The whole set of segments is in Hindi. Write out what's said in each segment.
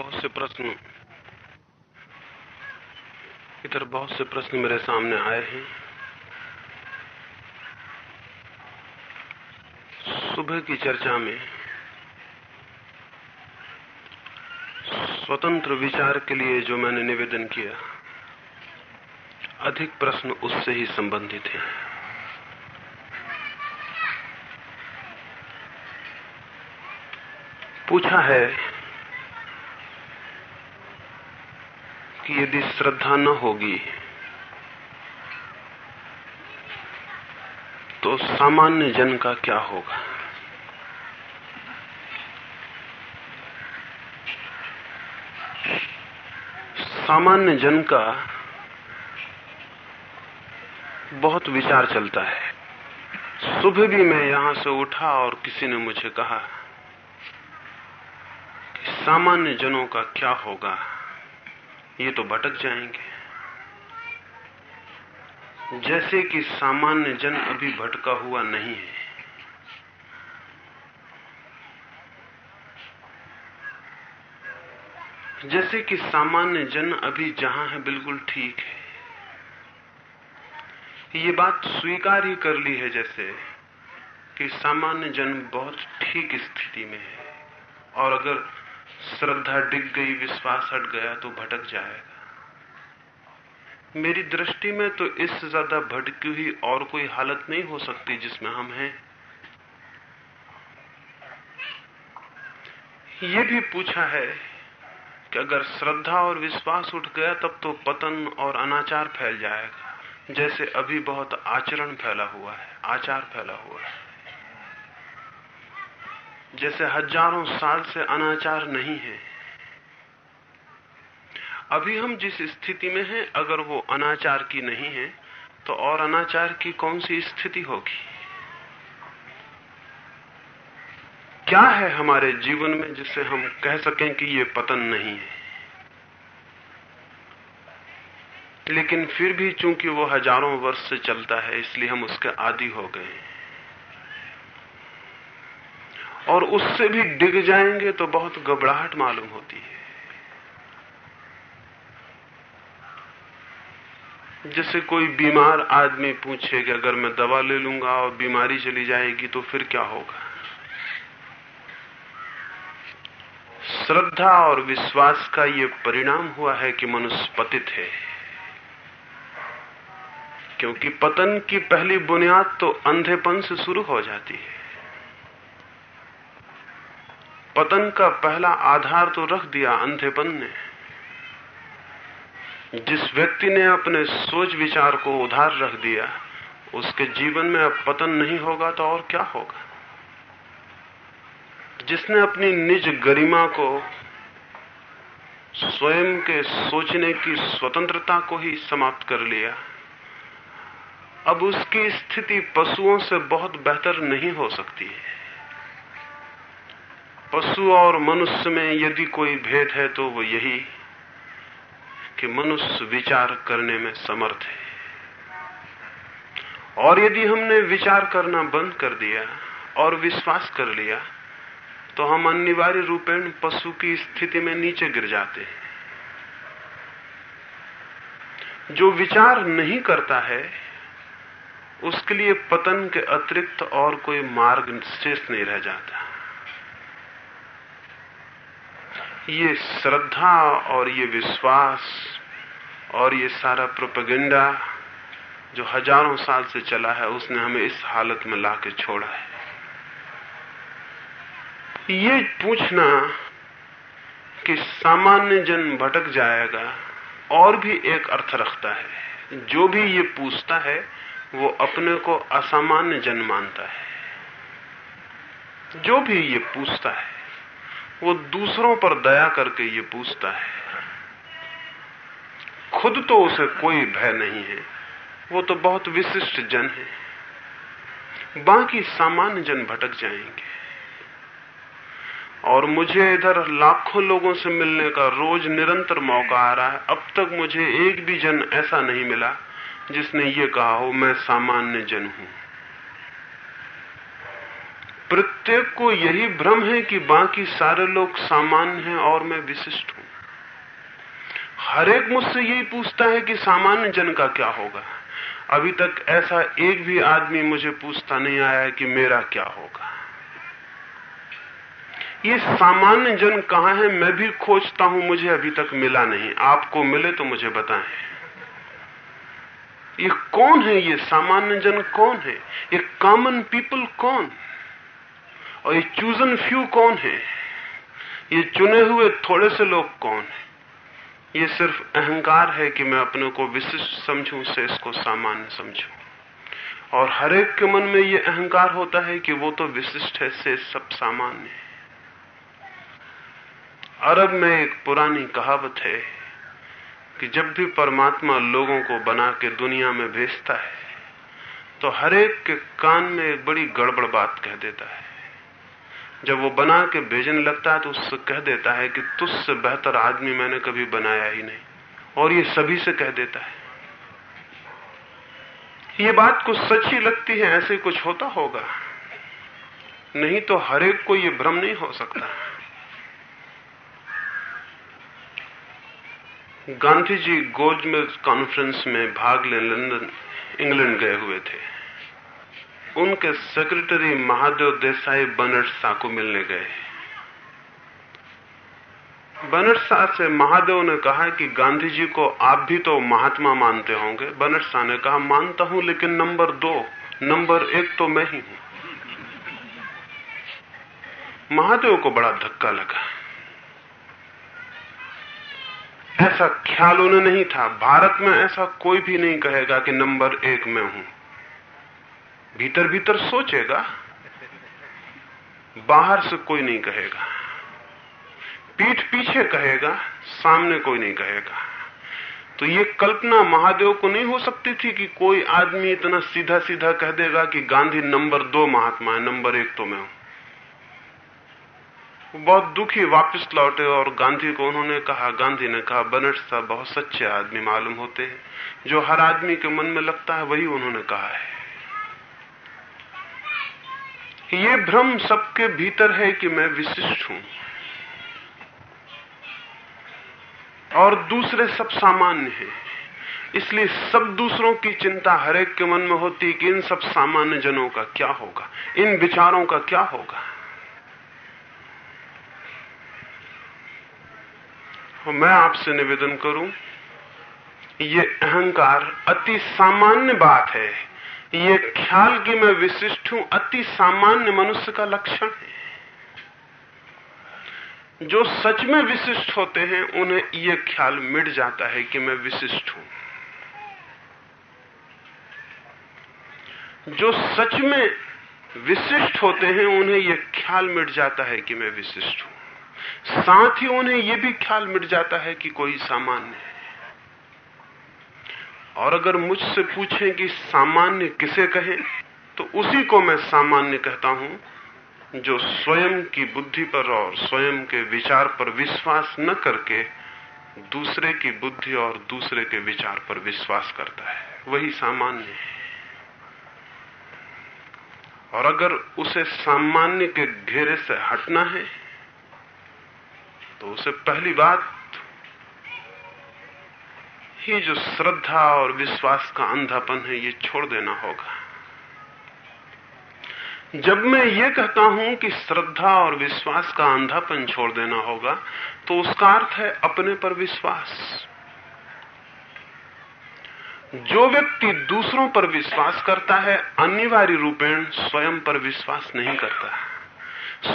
बहुत से प्रश्न इधर बहुत से प्रश्न मेरे सामने आए हैं। सुबह की चर्चा में स्वतंत्र विचार के लिए जो मैंने निवेदन किया, अधिक प्रश्न उससे ही संबंधित हैं। पूछा है कि यदि श्रद्धा न होगी तो सामान्य जन का क्या होगा? सामान्य जन का बहुत विचार चलता है। सुबह भी मैं यहाँ से उठा और किसी ने मुझे कहा कि सामान्य जनों का क्या होगा? ये तो भटक जाएँगे। जैसे कि सामान्य जन अभी भटका हुआ नहीं है। जैसे कि सामान्य जन अभी जहाँ है, बिल्कुल ठीक है। ये बात स्वीकार ही कर ली है जैसे कि सामान्य जन बहुत ठीक स्थिति में है। और अगर श्रद्धा डिग गई, विश्वास हट गया तो भटक जाएगा। मेरी दृष्टि में तो इससे ज़्यादा भटकी हुई और कोई हालत नहीं हो सकती जिसमें हम हैं। ये भी पूछा है कि अगर श्रद्धा और विश्वास उठ गया, तब तो पतन और अनाचार फैल जाएगा। जैसे अभी बहुत आचरण फैला हुआ है, आचार फैला हुआ है। जैसे हज़ारों साल से अनाचार नहीं है। अभी हम जिस स्थिति में हैं, अगर वो अनाचार की नहीं है तो और अनाचार की कौन सी स्थिति होगी? क्या है हमारे जीवन में जिससे हम कह सकें कि ये पतन नहीं है? लेकिन फिर भी चूँकि वो हज़ारों वर्ष से चलता है, इसलिए हम उसके आदि हो गए और उससे भी डिग जाएँगे तो बहुत घबराहट मालूम होती है। जैसे कोई बीमार आदमी पूछे कि अगर मैं दवा ले लूँगा और बीमारी चली जाएगी तो फिर क्या होगा? श्रद्धा और विश्वास का ये परिणाम हुआ है कि मनुष्य पतित है। क्योंकि पतन की पहली बुनियाद तो अंधेपन से शुरू हो जाती है। पतन का पहला आधार तो रख दिया अंधेपन ने। जिस व्यक्ति ने अपने सोच विचार को उधार रख दिया, उसके जीवन में अब पतन नहीं होगा तो और क्या होगा? जिसने अपनी निज गरिमा को स्वयं के सोचने की स्वतंत्रता को ही समाप्त कर लिया, अब उसकी स्थिति पशुओं से बहुत बेहतर नहीं हो सकती है। पशु और मनुष्य में यदि कोई भेद है तो वो यही कि मनुष्य विचार करने में समर्थ है। और यदि हमने विचार करना बंद कर दिया और विश्वास कर लिया तो हम अनिवार्य रूपेण पशु की स्थिति में नीचे गिर जाते हैं। जो विचार नहीं करता है, उसके लिए पतन के अतिरिक्त और कोई मार्ग शेष नहीं रह जाता। ये श्रद्धा और ये विश्वास और ये सारा प्रोपेगेंडा जो हज़ारों साल से चला है, उसने हमें इस हालत में ला के छोड़ा है। ये पूछना कि सामान्य जन भटक जाएगा और भी एक अर्थ रखता है। जो भी ये पूछता है, वो अपने को असामान्य जन मानता है। जो भी ये पूछता है वो दूसरों पर दया करके ये पूछता है। खुद तो उसे कोई भय नहीं है। वो तो बहुत विशिष्ट जन है। बाकी सामान्य जन भटक जाएँगे। और मुझे इधर लाखों लोगों से मिलने का रोज निरंतर मौका आ रहा है। अब तक मुझे एक भी जन ऐसा नहीं मिला जिसने ये कहा हो, मैं सामान्य जन हूँ। प्रत्येक को यही भ्रम है कि बाकी सारे लोग सामान्य हैं और मैं विशिष्ट हूँ। हर एक मुझसे यही पूछता है कि सामान्य जन का क्या होगा। अभी तक ऐसा एक भी आदमी मुझे पूछता नहीं आया है कि मेरा क्या होगा। ये सामान्य जन कहाँ है, मैं भी खोजता हूँ, मुझे अभी तक मिला नहीं। आपको मिले तो मुझे बताएँ। ये कौन है ये? सामान्य जन कौन है? ये कॉमन पीपल कौन? और ये चूजन फ्यू कौन है? ये चुने हुए थोड़े से लोग कौन है? ये सिर्फ़ अहंकार है कि मैं अपने को विशिष्ट समझूं से इसको सामान्य समझूं। और हर एक के मन में ये अहंकार होता है कि वो तो विशिष्ट है, से सब सामान्य है। अरब में एक पुरानी कहावत है कि जब भी परमात्मा लोगों को बना के दुनिया में भेजता है तो हर एक के कान में एक बड़ी गड़बड़ बात कह देता है। जब वो बना के भेजने लगता है तो उससे कह देता है कि तुझसे बेहतर आदमी मैंने कभी बनाया ही नहीं। और ये सभी से कह देता है। ये बात कुछ सच्ची लगती है, ऐसे कुछ होता होगा। नहीं तो हरेक को ये भ्रम नहीं हो सकता। गांधी जी गोल्ड कॉन्फ्रेंस में भाग ले, लंदन, इंग्लैंड गए हुए थे। उनके सेक्रेटरी महादेव देसाई बनट को मिलने गए। शाह से महादेव ने कहा कि गांधी जी को आप भी तो महात्मा मानते होंगे। बनट ने कहा, मानता हूँ, लेकिन नंबर दो, नंबर एक तो मैं ही हूँ। महादेव को बड़ा धक्का लगा। ऐसा ख्याल उन्हें नहीं था। भारत में ऐसा कोई भी नहीं कहेगा कि नंबर एक मैं हूँ। भीतर भीतर सोचेगा, बाहर से कोई नहीं कहेगा, पीठ पीछे कहेगा, सामने कोई नहीं कहेगा। तो ये कल्पना महादेव को नहीं हो सकती थी कि कोई आदमी इतना सीधा सीधा कह देगा कि गांधी नंबर दो महात्मा है, नंबर एक तो मैं हूँ। बहुत दुखी वापस लौटे और गांधी को उन्होंने कहा, गांधी ने कहा, बनट साहब, बहुत सच्चे आदमी मालूम होते हैं। जो हर आदमी के मन में लगता है, वही उन्होंने कहा है। ये भ्रम सबके भीतर है कि मैं विशिष्ट हूँ। और दूसरे सब सामान्य हैं। इसलिए सब दूसरों की चिंता हरेक के मन में होती कि इन सब सामान्य जनों का क्या होगा? इन विचारों का क्या होगा? और मैं आपसे निवेदन करूँ, ये अहंकार अति सामान्य बात है ये ख्याल कि मैं विशिष्ट हूँ, अति सामान्य मनुष्य का लक्षण है। जो सच में विशिष्ट होते हैं, उन्हें यह ख्याल मिट जाता है कि मैं विशिष्ट हूँ। जो सच में विशिष्ट होते हैं, उन्हें यह ख्याल मिट जाता है कि मैं विशिष्ट हूँ। साथ ही उन्हें यह भी ख्याल मिट जाता है कि कोई सामान्य है। और अगर मुझसे पूछें कि सामान्य किसे कहें तो उसी को मैं सामान्य कहता हूँ, जो स्वयं की बुद्धि पर और स्वयं के विचार पर विश्वास न करके दूसरे की बुद्धि और दूसरे के विचार पर विश्वास करता है। वही सामान्य है। और अगर उसे सामान्य के घेरे से हटना है तो उसे पहली बात ये जो श्रद्धा और विश्वास का अंधापन है, ये छोड़ देना होगा। जब मैं ये कहता हूँ कि श्रद्धा और विश्वास का अंधापन छोड़ देना होगा तो उसका अर्थ है अपने पर विश्वास। जो व्यक्ति दूसरों पर विश्वास करता है, अनिवार्य रूपेण स्वयं पर विश्वास नहीं करता।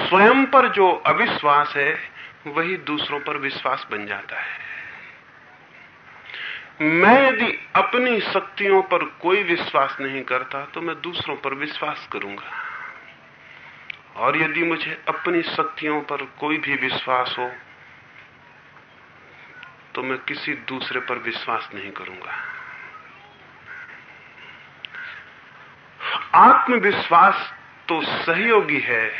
स्वयं पर जो अविश्वास है, वही दूसरों पर विश्वास बन जाता है। मैं यदि अपनी शक्तियों पर कोई विश्वास नहीं करता तो मैं दूसरों पर विश्वास करूँगा। और यदि मुझे अपनी शक्तियों पर कोई भी विश्वास हो तो मैं किसी दूसरे पर विश्वास नहीं करूँगा। आत्मविश्वास तो सहयोगी है,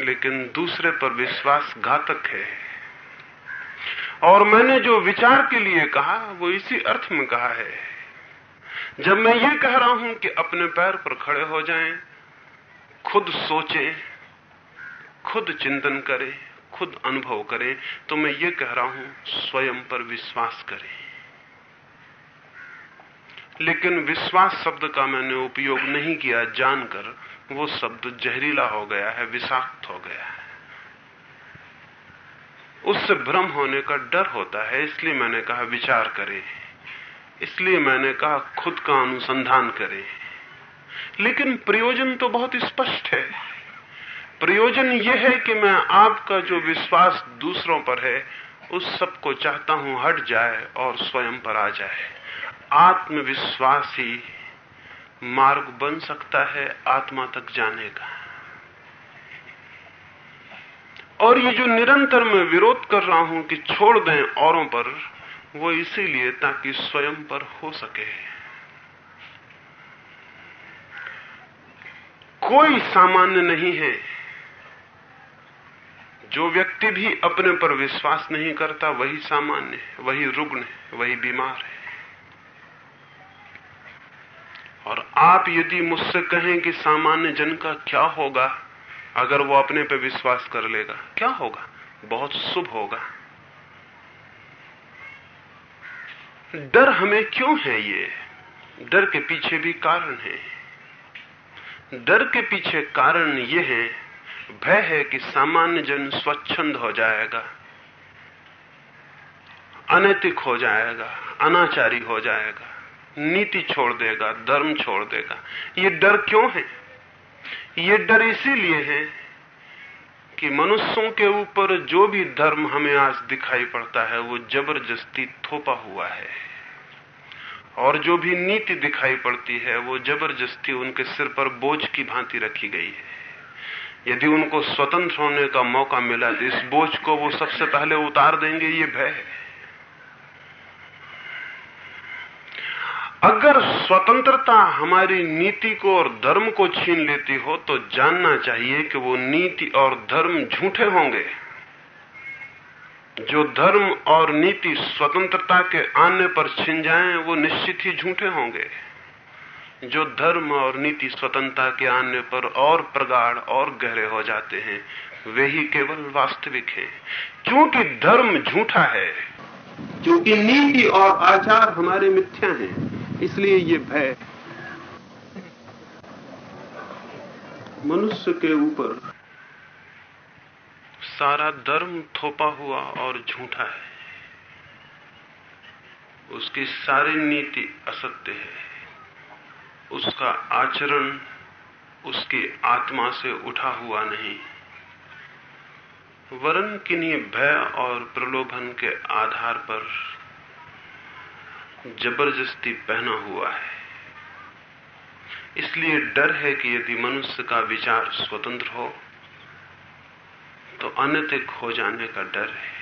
लेकिन दूसरे पर विश्वास घातक है। और मैंने जो विचार के लिए कहा वो इसी अर्थ में कहा है। जब मैं ये कह रहा हूँ कि अपने पैर पर खड़े हो जाएँ, खुद सोचें खुद चिंतन करें खुद अनुभव करें तो मैं ये कह रहा हूँ स्वयं पर विश्वास करें। लेकिन विश्वास शब्द का मैंने उपयोग नहीं किया जानकर वो शब्द जहरीला हो गया है विषाक्त हो गया है। उससे भ्रम होने का डर होता है, इसलिए मैंने कहा विचार करें। इसलिए मैंने कहा खुद का अनुसंधान करें। लेकिन प्रयोजन तो बहुत स्पष्ट है। प्रयोजन यह है कि मैं आपका जो विश्वास दूसरों पर है, उस सबको चाहता हूँ हट जाए और स्वयं पर आ जाए। आत्मविश्वास ही मार्ग बन सकता है, आत्मा तक जाने का। और ये जो निरंतर मैं विरोध कर रहा हूँ कि छोड़ दें औरों पर, वो इसीलिए ताकि स्वयं पर हो सके। कोई सामान्य नहीं है। जो व्यक्ति भी अपने पर विश्वास नहीं करता, वही सामान्य है, वही रुग्ण है, वही बीमार है। और आप यदि मुझसे कहें कि सामान्य जन का क्या होगा अगर वो अपने पे विश्वास कर लेगा, क्या होगा? बहुत शुभ होगा। डर हमें क्यों है ये? डर के पीछे भी कारण है। डर के पीछे कारण ये है, भय है कि सामान्य जन स्वच्छंद हो जाएगा, अनैतिक हो जाएगा, अनाचारी हो जाएगा, नीति छोड़ देगा, धर्म छोड़ देगा। ये डर क्यों है? ये डर इसीलिए है कि मनुष्यों के ऊपर जो भी धर्म हमें आज दिखाई पड़ता है, वो ज़बरदस्ती थोपा हुआ है। और जो भी नीति दिखाई पड़ती है, वो ज़बरदस्ती उनके सिर पर बोझ की भांति रखी गई है। यदि उनको स्वतंत्र होने का मौका मिला तो इस बोझ को वो सबसे पहले उतार देंगे, ये भय है। अगर स्वतंत्रता हमारी नीति को और धर्म को छीन लेती हो तो जानना चाहिए कि वो नीति और धर्म झूठे होंगे। जो धर्म और नीति स्वतंत्रता के आने पर छिन जाएँ, वो निश्चित ही झूठे होंगे। जो धर्म और नीति स्वतंत्रता के आने पर और प्रगाढ़ और गहरे हो जाते हैं, वे ही केवल वास्तविक हैं। क्योंकि धर्म झूठा है, क्योंकि नीति और आचार हमारे मिथ्या हैं इसलिए ये भय। मनुष्य के ऊपर सारा धर्म थोपा हुआ और झूठा है। उसकी सारी नीति असत्य है। उसका आचरण उसकी आत्मा से उठा हुआ नहीं। वरन किन्हीं भय और प्रलोभन के आधार पर ज़बरदस्ती पहना हुआ है। इसलिए डर है कि यदि मनुष्य का विचार स्वतंत्र हो तो अनैतिक हो जाने का डर है।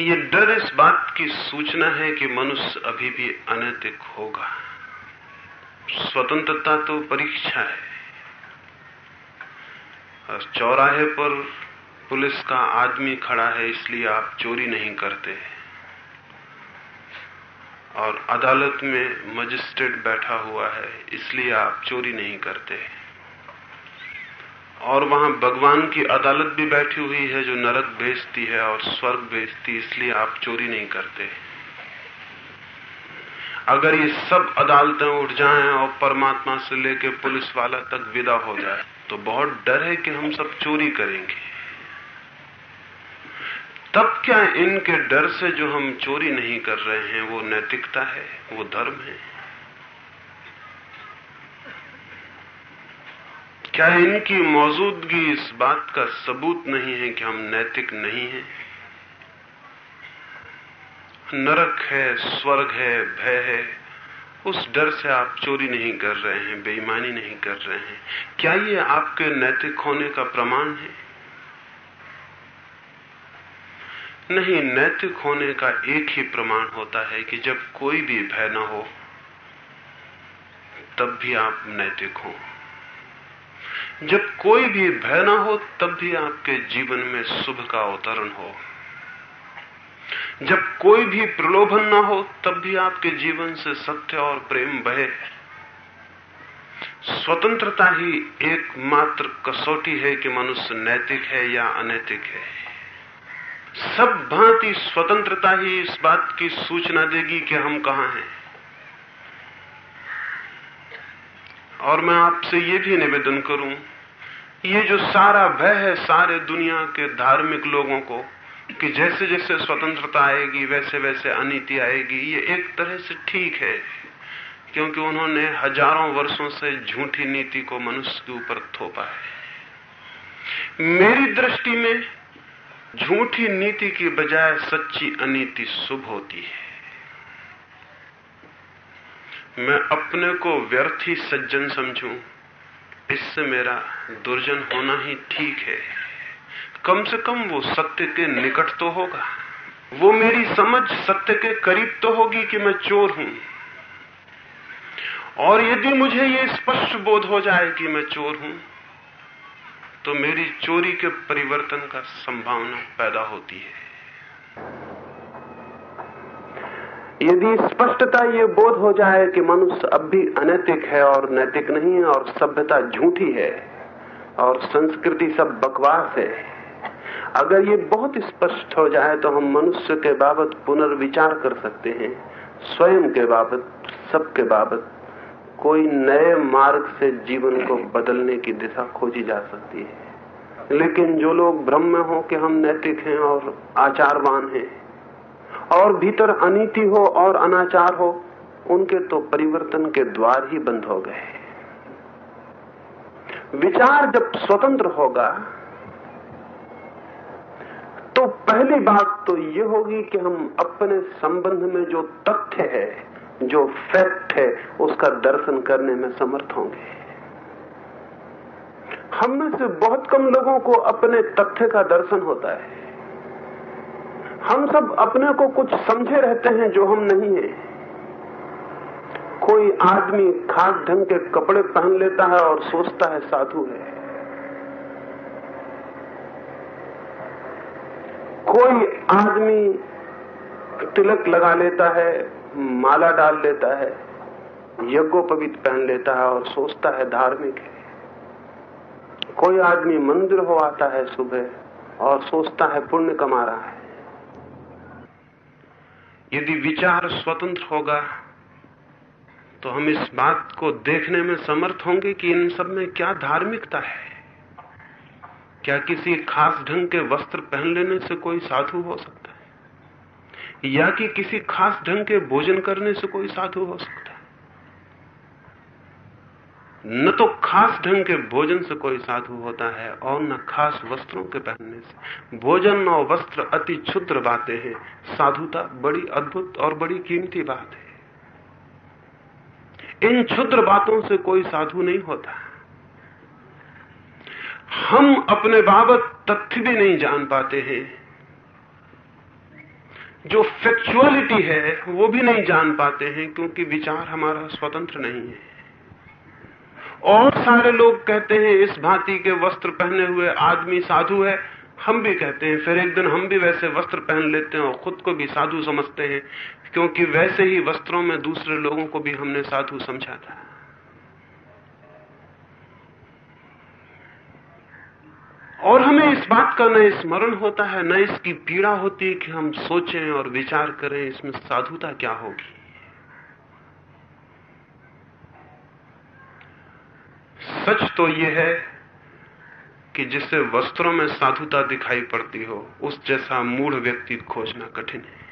यह डर इस बात की सूचना है कि मनुष्य अभी भी अनैतिक होगा। स्वतंत्रता तो परीक्षा है। और चौराहे पर पुलिस का आदमी खड़ा है, इसलिए आप चोरी नहीं करते और अदालत में मजिस्ट्रेट बैठा हुआ है, इसलिए आप चोरी नहीं करते। और वहाँ भगवान की अदालत भी बैठी हुई है जो नरक भेजती है और स्वर्ग भेजती इसलिए आप चोरी नहीं करते। अगर ये सब अदालतें उठ जाएँ और परमात्मा से लेकर पुलिस वाला तक विदा हो जाए तो बहुत डर है कि हम सब चोरी करेंगे। तब क्या इनके डर से जो हम चोरी नहीं कर रहे हैं, वो नैतिकता है, वो धर्म है? क्या इनकी मौजूदगी इस बात का सबूत नहीं है कि हम नैतिक नहीं हैं? नरक है, स्वर्ग है, भय है, उस डर से आप चोरी नहीं कर रहे हैं, बेईमानी नहीं कर रहे हैं। क्या ये आपके नैतिक होने का प्रमाण है? नहीं, नैतिक होने का एक ही प्रमाण होता है कि जब कोई भी भय न हो, तब भी आप नैतिक हो। जब कोई भी भय न हो, तब भी आपके जीवन में शुभ का अवतरण हो। जब कोई भी प्रलोभन न हो, तब भी आपके जीवन से सत्य और प्रेम बहे। स्वतंत्रता ही एकमात्र कसौटी है कि मनुष्य नैतिक है या अनैतिक है। सब भांति स्वतंत्रता ही इस बात की सूचना देगी कि हम कहाँ हैं। और मैं आपसे ये भी निवेदन करूँ, ये जो सारा भय है सारे दुनिया के धार्मिक लोगों को, कि जैसे जैसे स्वतंत्रता आएगी वैसे वैसे अनिति आएगी, ये एक तरह से ठीक है, क्योंकि उन्होंने हज़ारों वर्षों से झूठी नीति को मनुष्य के ऊपर थोपा है। मेरी दृष्टि में झूठी नीति की बजाय सच्ची अनीति शुभ होती है। मैं अपने को व्यर्थ ही सज्जन समझूं। इससे मेरा दुर्जन होना ही ठीक है। कम से कम वो सत्य के निकट तो होगा। वो मेरी समझ सत्य के करीब तो होगी कि मैं चोर हूँ। और यदि मुझे ये स्पष्ट बोध हो जाए कि मैं चोर हूँ तो मेरी चोरी के परिवर्तन का संभावना पैदा होती है। यदि स्पष्टता ये बोध हो जाए कि मनुष्य अब भी अनैतिक है और नैतिक नहीं है और सभ्यता झूठी है और संस्कृति सब बकवास है, अगर ये बहुत स्पष्ट हो जाए तो हम मनुष्य के बाबत पुनर्विचार कर सकते हैं, स्वयं के बाबत सबके बाबत। कोई नए मार्ग से जीवन को बदलने की दिशा खोजी जा सकती है। लेकिन जो लोग भ्रम में हो कि हम नैतिक हैं और आचारवान हैं, और भीतर अनीति हो और अनाचार हो, उनके तो परिवर्तन के द्वार ही बंद हो गए विचार जब स्वतंत्र होगा तो पहली बात तो ये होगी कि हम अपने संबंध में जो तथ्य है जो फैक्ट है उसका दर्शन करने में समर्थ होंगे। हम में से बहुत कम लोगों को अपने तथ्य का दर्शन होता है। हम सब अपने को कुछ समझे रहते हैं जो हम नहीं है। कोई आदमी खास ढंग के कपड़े पहन लेता है और सोचता है साधु है। कोई आदमी तिलक लगा लेता है माला डाल लेता है, यज्ञोपवीत पहन लेता है और सोचता है धार्मिक है। कोई आदमी मंदिर हो आता है सुबह और सोचता है पुण्य कमा रहा है। यदि विचार स्वतंत्र होगा तो हम इस बात को देखने में समर्थ होंगे कि इन सब में क्या धार्मिकता है। क्या किसी खास ढंग के वस्त्र पहन लेने से कोई साधु हो सकता या कि किसी खास ढंग के भोजन करने से कोई साधु हो सकता है? न तो खास ढंग के भोजन से कोई साधु होता है और न खास वस्त्रों के पहनने से। भोजन और वस्त्र अति क्षुद्र बातें हैं। साधुता बड़ी अद्भुत और बड़ी कीमती बात है। इन क्षुद्र बातों से कोई साधु नहीं होता। हम अपने बाबत तथ्य भी नहीं जान पाते हैं। जो फैक्चुअलिटी है, वो भी नहीं जान पाते हैं क्योंकि विचार हमारा स्वतंत्र नहीं है। और सारे लोग कहते हैं, इस भांति के वस्त्र पहने हुए आदमी साधु है। हम भी कहते हैं, फिर एक दिन हम भी वैसे वस्त्र पहन लेते हैं और खुद को भी साधु समझते हैं, क्योंकि वैसे ही वस्त्रों में दूसरे लोगों को भी हमने साधु समझा था। और हमें इस बात का न स्मरण होता है, न इसकी पीड़ा होती है कि हम सोचें और विचार करें, इसमें साधुता क्या होगी। सच तो यह है कि जिसे वस्त्रों में साधुता दिखाई पड़ती हो, उस जैसा मूढ़ व्यक्ति खोजना कठिन है।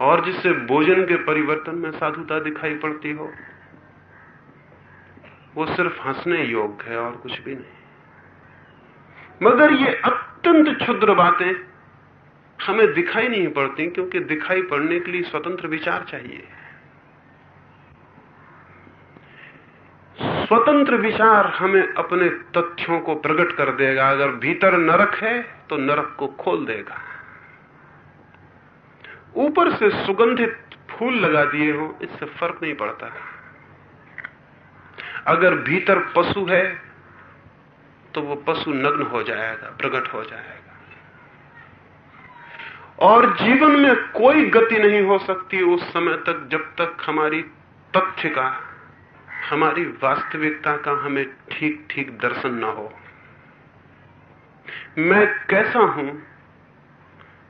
और जिसे भोजन के परिवर्तन में साधुता दिखाई पड़ती हो, वो सिर्फ़ हंसने योग्य है और कुछ भी नहीं। मगर ये अत्यंत क्षुद्र बातें हमें दिखाई नहीं पड़ती क्योंकि दिखाई पड़ने के लिए स्वतंत्र विचार चाहिए। स्वतंत्र विचार हमें अपने तथ्यों को प्रकट कर देगा। अगर भीतर नरक है तो नरक को खोल देगा। ऊपर से सुगंधित फूल लगा दिए हो, इससे फ़र्क नहीं पड़ता। अगर भीतर पशु है तो वो पशु नग्न हो जाएगा प्रकट हो जाएगा। और जीवन में कोई गति नहीं हो सकती उस समय तक जब तक हमारी तथ्य का, हमारी वास्तविकता का हमें ठीक ठीक दर्शन न हो। मैं कैसा हूँ,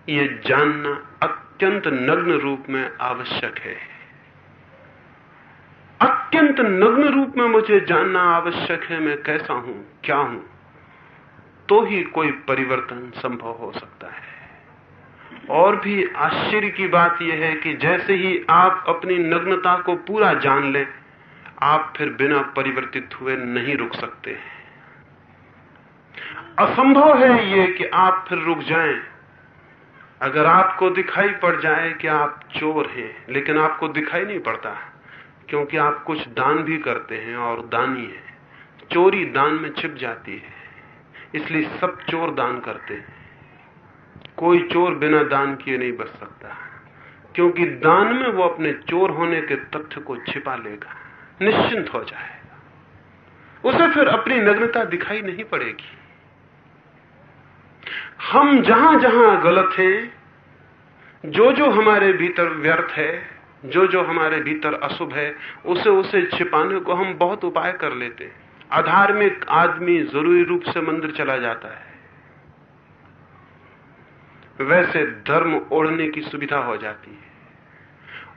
ये जानना अत्यंत नग्न रूप में आवश्यक है। अत्यंत नग्न रूप में मुझे जानना आवश्यक है, मैं कैसा हूँ, क्या हूँ। तो ही कोई परिवर्तन संभव हो सकता है। और भी आश्चर्य की बात यह है कि जैसे ही आप अपनी नग्नता को पूरा जान लें, आप फिर बिना परिवर्तित हुए नहीं रुक सकते असंभव है ये कि आप फिर रुक जाएँ। अगर आपको दिखाई पड़ जाए कि आप चोर हैं, लेकिन आपको दिखाई नहीं पड़ता, क्योंकि आप कुछ दान भी करते हैं और दानी है। चोरी दान में छिप जाती है। इसलिए सब चोर दान करते हैं। कोई चोर बिना दान किए नहीं बच सकता। क्योंकि दान में वो अपने चोर होने के तथ्य को छिपा लेगा। निश्चिंत हो जाएगा। उसे फिर अपनी नग्नता दिखाई नहीं पड़ेगी। हम जहाँ जहाँ गलत हैं जो जो हमारे भीतर व्यर्थ है जो जो हमारे भीतर अशुभ है उसे उसे छिपाने को हम बहुत उपाय कर लेते हैं। अधार्मिक आदमी ज़रूरी रूप से मंदिर चला जाता है। वैसे धर्म ओढ़ने की सुविधा हो जाती है।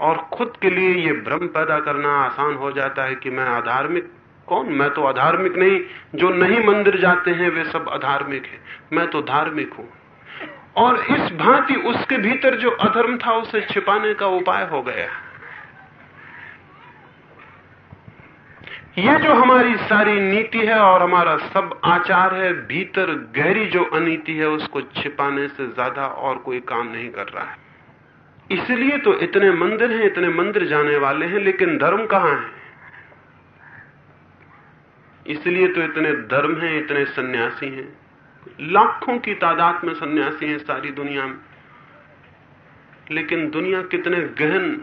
और खुद के लिए यह भ्रम पैदा करना आसान हो जाता है कि मैं अधार्मिक कौन? मैं तो अधार्मिक नहीं। जो नहीं मंदिर जाते हैं, वे सब अधार्मिक है। मैं तो धार्मिक हूँ। और इस भांति उसके भीतर जो अधर्म था, उसे छिपाने का उपाय हो गया। यह जो हमारी सारी नीति है और हमारा सब आचार है, भीतर गहरी जो अनीति है, उसको छिपाने से ज़्यादा और कोई काम नहीं कर रहा है। इसलिए तो इतने मंदिर हैं, इतने मंदिर जाने वाले हैं, लेकिन धर्म कहाँ है? इसलिए तो इतने धर्म हैं, इतने सन्यासी हैं। लाखों की तादाद में सन्यासी हैं सारी दुनिया में। लेकिन दुनिया कितने गहन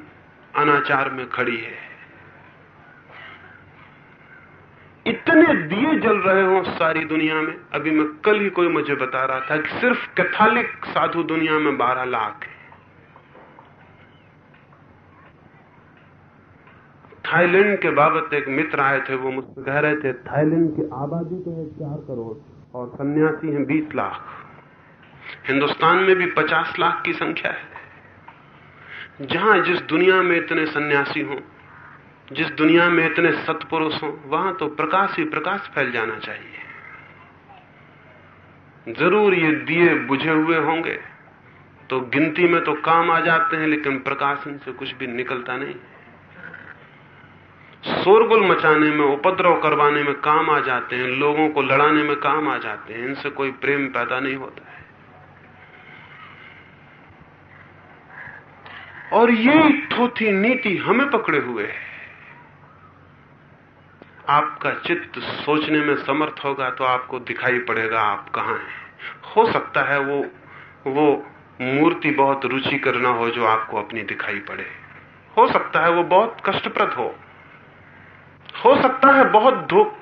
अनाचार में खड़ी है। इतने दिए जल रहे हो सारी दुनिया में। अभी मैं कल ही कोई मुझे बता रहा था कि सिर्फ़ कैथोलिक साधु दुनिया में बारह लाख है। थाईलैंड के बाबत एक मित्र आए थे, वो मुझसे कह रहे थे, थाईलैंड की आबादी तो है चार करोड़ और सन्यासी हैं बीस लाख। हिंदुस्तान में भी पचास लाख की संख्या है। जहाँ जिस दुनिया में इतने सन्यासी हों जिस दुनिया में इतने सत्पुरुष हों, वहाँ तो प्रकाश ही प्रकाश फैल जाना चाहिए। ज़रूर ये दिए बुझे हुए होंगे तो गिनती में तो काम आ जाते हैं, लेकिन प्रकाश इनसे कुछ भी निकलता नहीं। शोरगुल मचाने में, उपद्रव करवाने में काम आ जाते हैं, लोगों को लड़ाने में काम आ जाते हैं, इनसे कोई प्रेम पैदा नहीं होता है। और ये थोथी नीति हमें पकड़े हुए है। आपका चित्त सोचने में समर्थ होगा तो आपको दिखाई पड़ेगा आप कहाँ हैं। हो सकता है वो वो मूर्ति बहुत रुचि करना हो जो आपको अपनी दिखाई पड़े। हो सकता है वो बहुत कष्टप्रद हो। हो सकता है बहुत धोख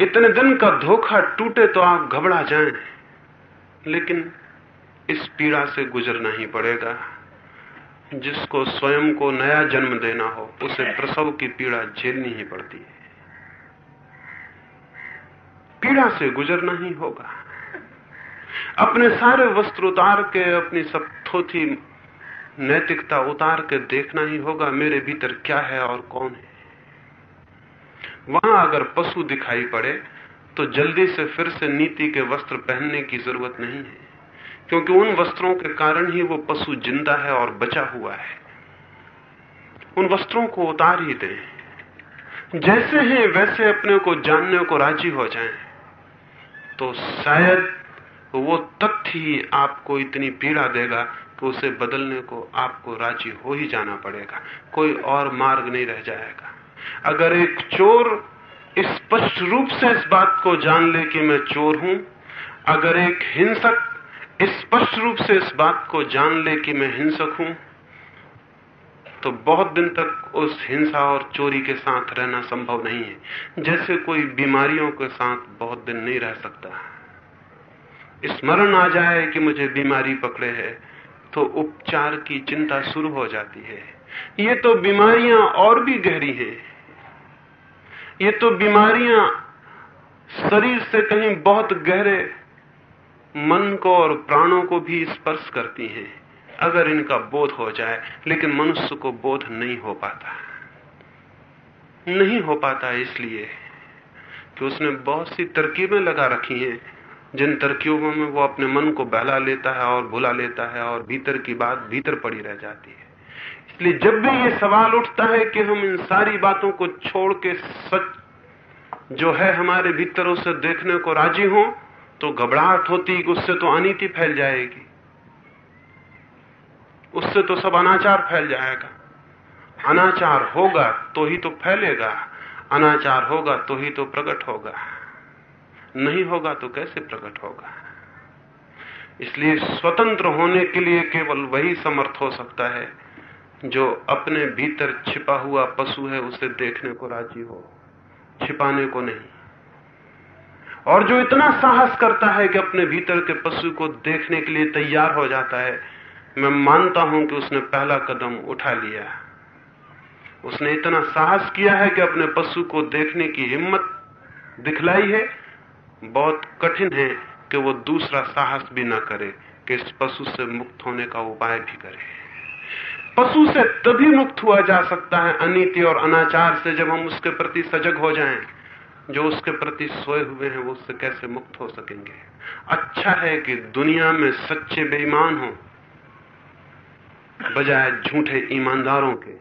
इतने दिन का धोखा टूटे तो आप घबरा जाएँ। लेकिन इस पीड़ा से गुजरना ही पड़ेगा। जिसको स्वयं को नया जन्म देना हो उसे प्रसव की पीड़ा झेलनी ही पड़ती है। पीड़ा से गुजरना ही होगा। अपने सारे वस्त्र उतार के अपनी सब थोथी नैतिकता उतार के देखना ही होगा मेरे भीतर क्या है और कौन है। वहाँ अगर पशु दिखाई पड़े तो जल्दी से फिर से नीति के वस्त्र पहनने की ज़रूरत नहीं है। क्योंकि उन वस्त्रों के कारण ही वो पशु ज़िंदा है और बचा हुआ है। उन वस्त्रों को उतार ही दें। जैसे हैं, वैसे अपने को जानने को राज़ी हो जाएँ। तो शायद वो तथ्य ही आपको इतनी पीड़ा देगा कि उसे बदलने को आपको राज़ी हो ही जाना पड़ेगा। कोई और मार्ग नहीं रह जाएगा। अगर एक चोर स्पष्ट रूप से इस बात को जान ले कि मैं चोर हूँ, अगर एक हिंसक स्पष्ट रूप से इस बात को जान ले कि मैं हिंसक हूँ तो बहुत दिन तक उस हिंसा और चोरी के साथ रहना संभव नहीं है। जैसे कोई बीमारियों के साथ बहुत दिन नहीं रह सकता। स्मरण आ जाए कि मुझे बीमारी पकड़े है तो उपचार की चिंता शुरू हो जाती है। ये तो बीमारियाँ और भी गहरी हैं। ये तो बीमारियाँ शरीर से कहीं बहुत गहरे मन को और प्राणों को भी स्पर्श करती हैं, अगर इनका बोध हो जाए, लेकिन मनुष्य को बोध नहीं हो पाता। नहीं हो पाता इसलिए कि उसने बहुत सी तरकीबें लगा रखी हैं, जिन तरकीबों में वो अपने मन को बहला लेता है और भुला लेता है और भीतर की बात भीतर पड़ी रह जाती है। इसलिए जब भी ये सवाल उठता है कि हम इन सारी बातों को छोड़ के सच जो है हमारे भीतर उसे देखने को राज़ी हो तो घबराहट होती कि उससे तो अनिति फैल जाएगी। उससे तो सब अनाचार फैल जाएगा। अनाचार होगा तो ही तो फैलेगा। अनाचार होगा तो ही तो प्रकट होगा। नहीं होगा तो कैसे प्रकट होगा? इसलिए स्वतंत्र होने के लिए केवल वही समर्थ हो सकता है, जो अपने भीतर छिपा हुआ पशु है, उसे देखने को राज़ी हो, छिपाने को नहीं। और जो इतना साहस करता है कि अपने भीतर के पशु को देखने के लिए तैयार हो जाता है, मैं मानता हूँ कि उसने पहला कदम उठा लिया उसने इतना साहस किया है कि अपने पशु को देखने की हिम्मत दिखलाई है। बहुत कठिन है कि वो दूसरा साहस भी ना करे, कि इस पशु से मुक्त होने का उपाय भी करे। पशु से तभी मुक्त हुआ जा सकता है अनिति और अनाचार से जब हम उसके प्रति सजग हो जाएँ। जो उसके प्रति सोए हुए हैं, वो उससे कैसे मुक्त हो सकेंगे? अच्छा है कि दुनिया में सच्चे बेईमान हो, बजाय झूठे ईमानदारों के।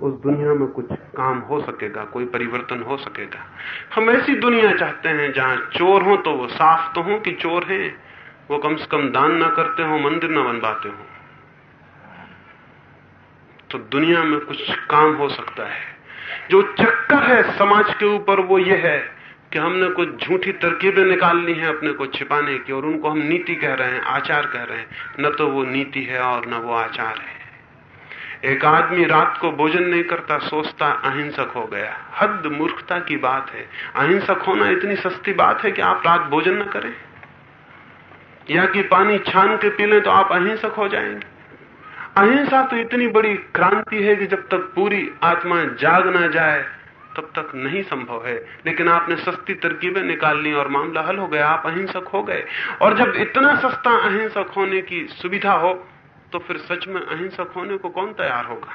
उस दुनिया में कुछ काम हो सकेगा, कोई परिवर्तन हो सकेगा। हम ऐसी दुनिया चाहते हैं जहाँ चोर हो तो वो साफ़ तो हो कि चोर हैं। वो कम से कम दान ना करते हो, मंदिर ना बनवाते हो। तो दुनिया में कुछ काम हो सकता है। जो चक्कर है समाज के ऊपर, वो ये है कि हमने कुछ झूठी तरकीबें निकाल ली हैं अपने को छिपाने की, और उनको हम नीति कह रहे हैं, आचार कह रहे हैं। न तो वो नीति है और न वो आचार है। एक आदमी रात को भोजन नहीं करता, सोचता, अहिंसक हो गया। हद मूर्खता की बात है। अहिंसक होना इतनी सस्ती बात है कि आप रात भोजन न करें। या कि पानी छान के पी लें तो आप अहिंसक हो जाएँगे। अहिंसा तो इतनी बड़ी क्रांति है कि जब तक पूरी आत्मा जाग ना जाए, तब तक नहीं संभव है। लेकिन आपने सस्ती तरकीबें निकाल ली और मामला हल हो गया, आप अहिंसक हो गए। और जब इतना सस्ता अहिंसक होने की सुविधा हो तो फिर सच में अहिंसक होने को कौन तैयार होगा?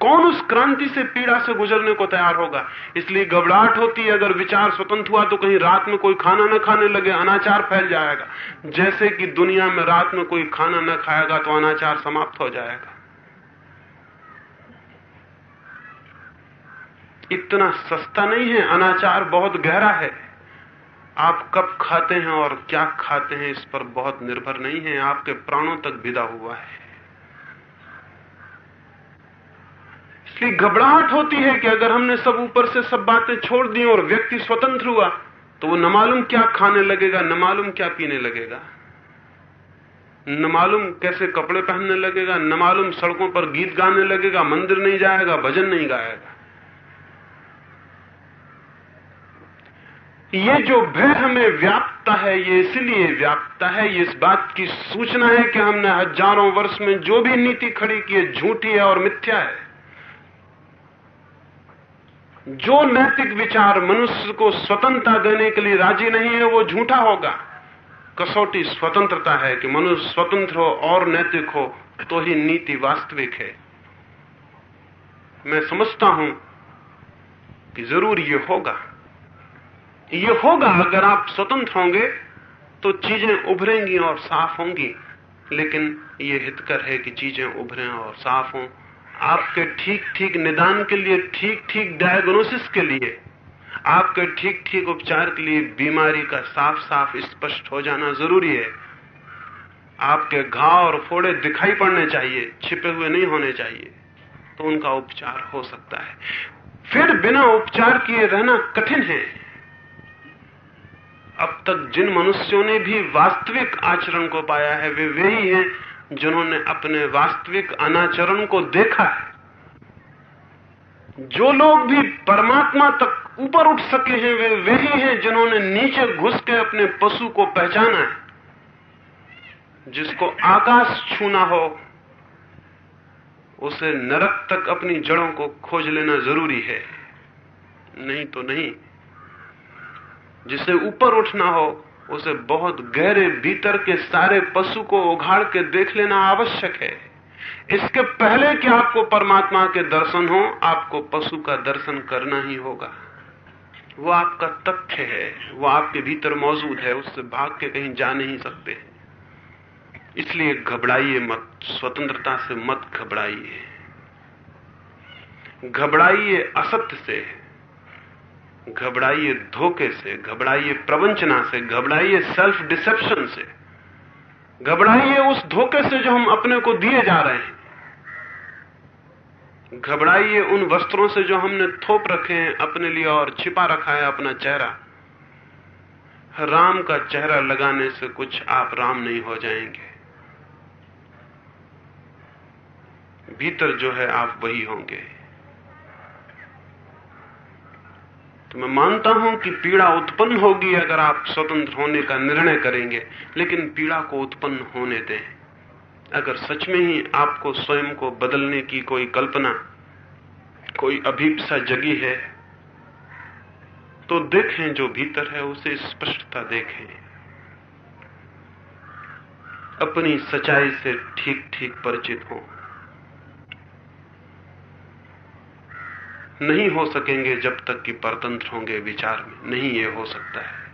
कौन उस क्रांति से पीड़ा से गुजरने को तैयार होगा? इसलिए घबराहट होती है, अगर विचार स्वतंत्र हुआ तो कहीं रात में कोई खाना न खाने लगे, अनाचार फैल जाएगा। जैसे कि दुनिया में रात में कोई खाना न खाएगा तो अनाचार समाप्त हो जाएगा। इतना सस्ता नहीं है, अनाचार बहुत गहरा है। आप कब खाते हैं और क्या खाते हैं इस पर बहुत निर्भर नहीं है, आपके प्राणों तक विदा हुआ है। इसलिए घबराहट होती है कि अगर हमने सब ऊपर से सब बातें छोड़ दी और व्यक्ति स्वतंत्र हुआ तो वो न मालूम क्या खाने लगेगा, न मालूम क्या पीने लगेगा। न मालूम कैसे कपड़े पहनने लगेगा, न मालूम सड़कों पर गीत गाने लगेगा, मंदिर नहीं जाएगा, भजन नहीं गाएगा। ये जो भय हमें व्याप्ता है, ये इसलिए व्याप्ता है, ये इस बात की सूचना है कि हमने हज़ारों वर्ष में जो भी नीति खड़ी की है, झूठी है और मिथ्या है। जो नैतिक विचार मनुष्य को स्वतंत्रता देने के लिए राज़ी नहीं है, वो झूठा होगा। कसौटी स्वतंत्रता है कि मनुष्य स्वतंत्र हो और नैतिक हो तो ही नीति वास्तविक है। मैं समझता हूँ कि ज़रूर ये होगा। ये होगा, अगर आप स्वतंत्र होंगे तो चीज़ें उभरेंगी और साफ़ होंगी। लेकिन ये हितकर है कि चीज़ें उभरें और साफ़ हों। आपके ठीक ठीक निदान के लिए, ठीक ठीक डायग्नोसिस के लिए, आपके ठीक ठीक उपचार के लिए बीमारी का साफ़ साफ़ स्पष्ट हो जाना ज़रूरी है। आपके घाव और फोड़े दिखाई पड़ने चाहिए, छिपे हुए नहीं होने चाहिए तो उनका उपचार हो सकता है। फिर बिना उपचार किए रहना कठिन है। अब तक जिन मनुष्यों ने भी वास्तविक आचरण को पाया है, वे वही हैं जिन्होंने अपने वास्तविक अनाचरण को देखा है, जो लोग भी परमात्मा तक ऊपर उठ सके हैं, वे वही हैं जिन्होंने नीचे घुस के अपने पशु को पहचाना है। जिसको आकाश छूना हो, उसे नरक तक अपनी जड़ों को खोज लेना ज़रूरी है। नहीं तो नहीं, जिसे ऊपर उठना हो उसे बहुत गहरे भीतर के सारे पशु को उघाड़ के देख लेना आवश्यक है। इसके पहले कि आपको परमात्मा के दर्शन हो, आपको पशु का दर्शन करना ही होगा। वो आपका तथ्य है, वो आपके भीतर मौजूद है, उससे भाग के कहीं जा नहीं सकते। इसलिए घबराइए मत, स्वतंत्रता से मत घबराइए। घबराइए असत्य से। घबराइए धोखे से, घबराइए प्रवंचना से, घबराइए सेल्फ डिसेप्शन से। घबराइए उस धोखे से जो हम अपने को दिए जा रहे हैं। घबराइए उन वस्त्रों से जो हमने थोप रखे हैं, अपने लिए और छिपा रखा है अपना चेहरा। राम का चेहरा लगाने से कुछ आप राम नहीं हो जाएँगे। भीतर जो है आप वही होंगे तो मैं मानता हूँ कि पीड़ा उत्पन्न होगी अगर आप स्वतंत्र होने का निर्णय करेंगे, लेकिन पीड़ा को उत्पन्न होने दें। अगर सच में ही आपको स्वयं को बदलने की कोई कल्पना, कोई अभीपसा जगी है तो देखें जो भीतर है, उसे स्पष्टता देखें। अपनी सच्चाई से ठीक ठीक परिचित हों। नहीं हो सकेंगे जब तक कि परतंत्र होंगे विचार में। नहीं ये हो सकता है।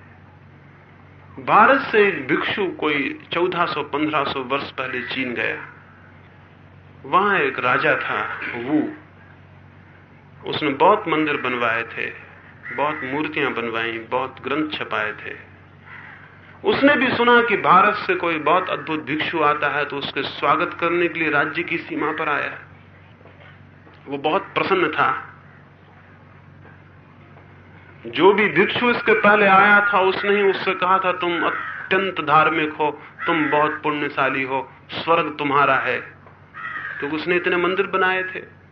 भारत से एक भिक्षु कोई 1400-1500 वर्ष पहले चीन गया। वहाँ एक राजा था, वो। उसने बहुत मंदिर बनवाए थे बहुत मूर्तियाँ बनवाई बहुत ग्रंथ छपाए थे। उसने भी सुना कि भारत से कोई बहुत अद्भुत भिक्षु आता है तो उसके स्वागत करने के लिए राज्य की सीमा पर आया। वो बहुत प्रसन्न था। जो भी भिक्षु इसके पहले आया था, उसने ही उससे कहा था, तुम अत्यंत धार्मिक हो, तुम बहुत पुण्यशाली हो, स्वर्ग तुम्हारा है। क्योंकि उसने इतने मंदिर बनाए थे।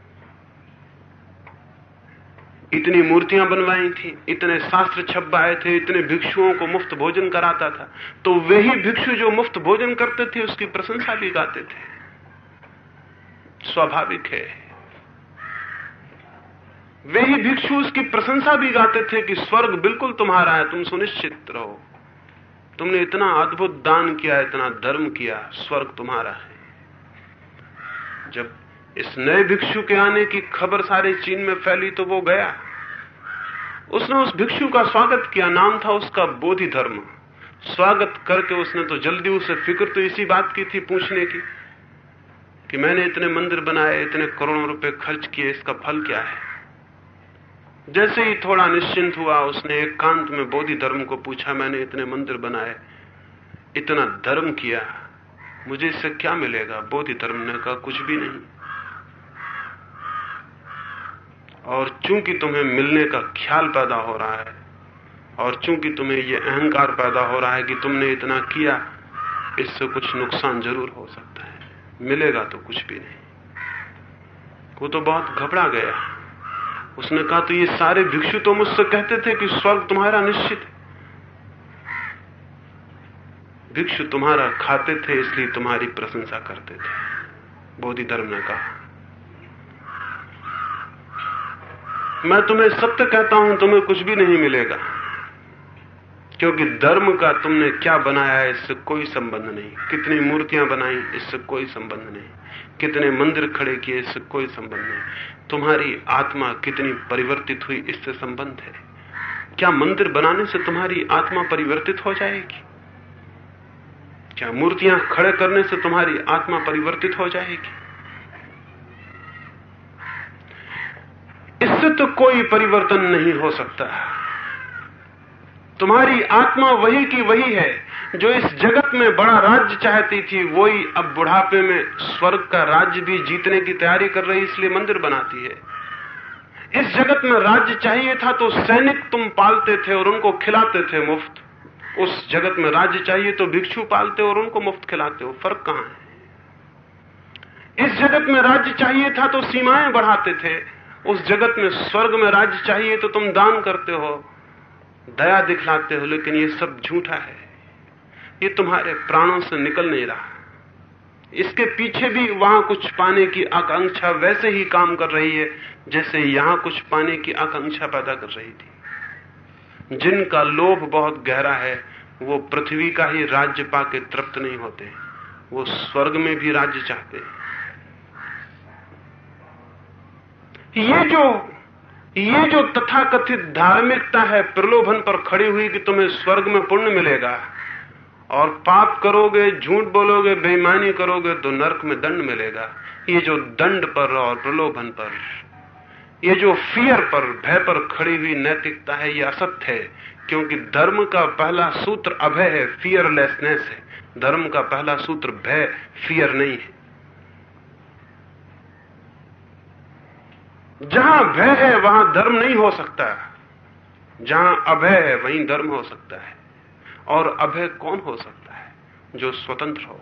इतनी मूर्तियाँ बनवाई थी, इतने शास्त्र छपाए थे, इतने भिक्षुओं को मुफ़्त भोजन कराता था। तो वही भिक्षु जो मुफ़्त भोजन करते थे, उसकी प्रशंसा भी गाते थे। स्वाभाविक है। वे ही भिक्षु उसकी प्रशंसा भी गाते थे कि स्वर्ग बिल्कुल तुम्हारा है, तुम सुनिश्चित रहो। तुमने इतना अद्भुत दान किया, इतना धर्म किया, स्वर्ग तुम्हारा है। जब इस नए भिक्षु के आने की खबर सारे चीन में फैली तो वो गया। उसने उस भिक्षु का स्वागत किया, नाम था उसका बोधि धर्म। स्वागत करके उसने तो जल्दी उसे फ़िक्र तो इसी बात की थी पूछने की, कि मैंने इतने मंदिर बनाए, इतने करोड़ों रुपए खर्च किए, इसका फल क्या है? जैसे ही थोड़ा निश्चिंत हुआ, उसने एकांत में बोधि धर्म को पूछा, मैंने इतने मंदिर बनाए, इतना धर्म किया, मुझे इससे क्या मिलेगा? बोधि धर्म ने कहा, कुछ भी नहीं। और चूँकि तुम्हें मिलने का ख्याल पैदा हो रहा है, और चूँकि तुम्हें यह अहंकार पैदा हो रहा है कि तुमने इतना किया, इससे कुछ नुकसान ज़रूर हो सकता है। मिलेगा तो कुछ भी नहीं। वो तो बहुत घबरा गया। उसने कहा तो ये सारे भिक्षु तो मुझसे कहते थे कि स्वर्ग तुम्हारा निश्चित है। भिक्षु तुम्हारा खाते थे, इसलिए तुम्हारी प्रशंसा करते थे। बोधि धर्म ने कहा, मैं तुम्हें सत्य कहता हूँ, तुम्हें कुछ भी नहीं मिलेगा। क्योंकि धर्म का तुमने क्या बनाया है, इससे कोई संबंध नहीं। कितनी मूर्तियाँ बनाई, इससे कोई संबंध नहीं। कितने मंदिर खड़े किए, इससे कोई संबंध नहीं। तुम्हारी आत्मा कितनी परिवर्तित हुई, इससे संबंध है। क्या मंदिर बनाने से तुम्हारी आत्मा परिवर्तित हो जाएगी? क्या मूर्तियाँ खड़े करने से तुम्हारी आत्मा परिवर्तित हो जाएगी? इससे तो कोई परिवर्तन नहीं हो सकता। तुम्हारी आत्मा वही की वही है, जो इस जगत में बड़ा राज्य चाहती थी, वही अब बुढ़ापे में स्वर्ग का राज्य भी जीतने की तैयारी कर रही, इसलिए मंदिर बनाती है। इस जगत में राज्य चाहिए था तो सैनिक तुम पालते थे और उनको खिलाते थे मुफ़्त। उस जगत में राज्य चाहिए तो भिक्षु पालते और उनको मुफ़्त खिलाते हो। फ़र्क कहाँ है? इस जगत में राज्य चाहिए था तो सीमाएँ बढ़ाते थे। उस जगत में स्वर्ग में राज्य चाहिए तो तुम दान करते हो। दया दिखलाते हो, लेकिन ये सब झूठा है। ये तुम्हारे प्राणों से निकल नहीं रहा। इसके पीछे भी वहाँ कुछ पाने की आकांक्षा वैसे ही काम कर रही है, जैसे यहाँ कुछ पाने की आकांक्षा पैदा कर रही थी। जिनका लोभ बहुत गहरा है, वो पृथ्वी का ही राज्य पाके तृप्त नहीं होते। वो स्वर्ग में भी राज्य चाहते हैं। ये जो ये जो तथाकथित धार्मिकता है, प्रलोभन पर खड़ी हुई कि तुम्हें स्वर्ग में पुण्य मिलेगा, और पाप करोगे, झूठ बोलोगे, बेईमानी करोगे तो नरक में दंड मिलेगा। ये जो दंड पर और प्रलोभन पर, ये जो फियर पर, भय पर खड़ी हुई नैतिकता है, ये असत्य है, क्योंकि धर्म का पहला सूत्र अभय है फियरलेसनेस है। धर्म का पहला सूत्र भय फियर नहीं है। जहाँ भय है, वहाँ धर्म नहीं हो सकता। जहाँ अभय है, वहीं धर्म हो सकता है। और अभय कौन हो सकता है? जो स्वतंत्र हो।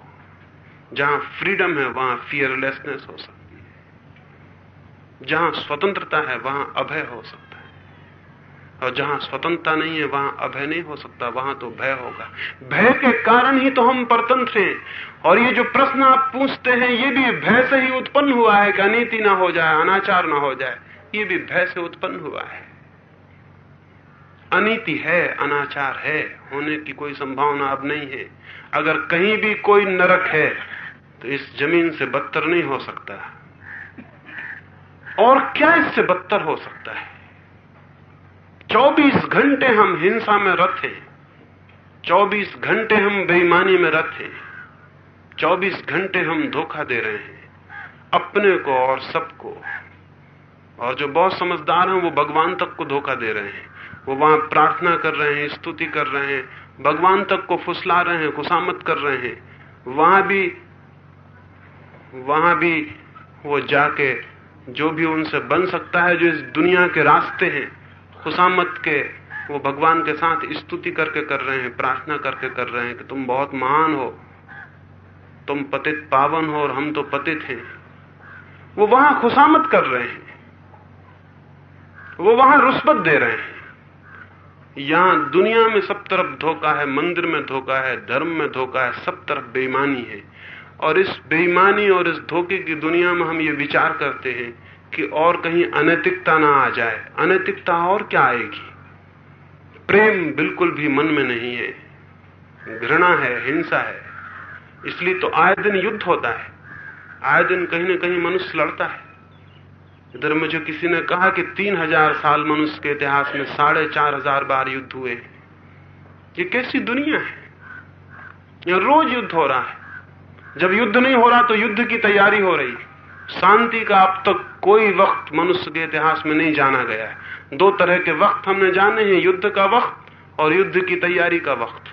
जहाँ फ्रीडम है, वहाँ फियरलेसनेस हो सकती है। जहाँ स्वतंत्रता है, वहाँ अभय हो सकता है। और जहाँ स्वतंत्रता नहीं है, वहाँ अभय नहीं हो सकता, वहाँ तो भय होगा। भय के कारण ही तो हम परतंत्र हैं। और ये जो प्रश्न आप पूछते हैं, ये भी भय से ही उत्पन्न हुआ है कि अनीति ना हो जाए, अनाचार ना हो जाए, ये भी भय से उत्पन्न हुआ है। अनीति है, अनाचार है, होने की कोई संभावना अब नहीं है। अगर कहीं भी कोई नरक है तो इस ज़मीन से बदतर नहीं हो सकता। और क्या इससे बदतर हो सकता है? 24 घंटे हम हिंसा में रथ। हैं 24 घंटे हम बेईमानी में रथ। हैं 24 घंटे हम धोखा दे रहे हैं, अपने को और सबको। और जो बहुत समझदार हैं, वो भगवान तक को धोखा दे रहे हैं। वो वहाँ प्रार्थना कर रहे हैं, स्तुति कर रहे हैं, भगवान तक को फुसला रहे हैं खुशामत कर रहे हैं। वहाँ भी वहाँ भी वो जाके, जो भी उनसे बन सकता है, जो इस दुनिया के रास्ते हैं खुशामत के, वो भगवान के साथ स्तुति करके कर रहे हैं, प्रार्थना करके कर रहे हैं कि तुम बहुत महान हो, तुम पतित पावन हो और हम तो पतित हैं। वो वहाँ खुशामत कर रहे हैं। वो वहाँ रुस्बत दे रहे हैं। यहाँ दुनिया में सब तरफ़ धोखा है, मंदिर में धोखा है, धर्म में धोखा है, सब तरफ़ बेईमानी है। और इस बेईमानी और इस धोखे की दुनिया में हम ये विचार करते हैं कि और कहीं अनैतिकता ना आ जाए। अनैतिकता और क्या आएगी? प्रेम बिल्कुल भी मन में नहीं है। घृणा है, हिंसा है। इसलिए तो आए दिन युद्ध होता है। आए दिन कहीं ना कहीं मनुष्य लड़ता है। इधर मुझे किसी ने कहा कि तीन हज़ार साल मनुष्य के इतिहास में साढ़े चार हज़ार बार युद्ध हुए ये कैसी दुनिया है? रोज युद्ध हो रहा है। जब युद्ध नहीं हो रहा तो युद्ध की तैयारी हो रही शांति का अब तक कोई वक्त मनुष्य के इतिहास में नहीं जाना गया है। दो तरह के वक्त हमने जाने हैं, युद्ध का वक्त और युद्ध की तैयारी का वक्त।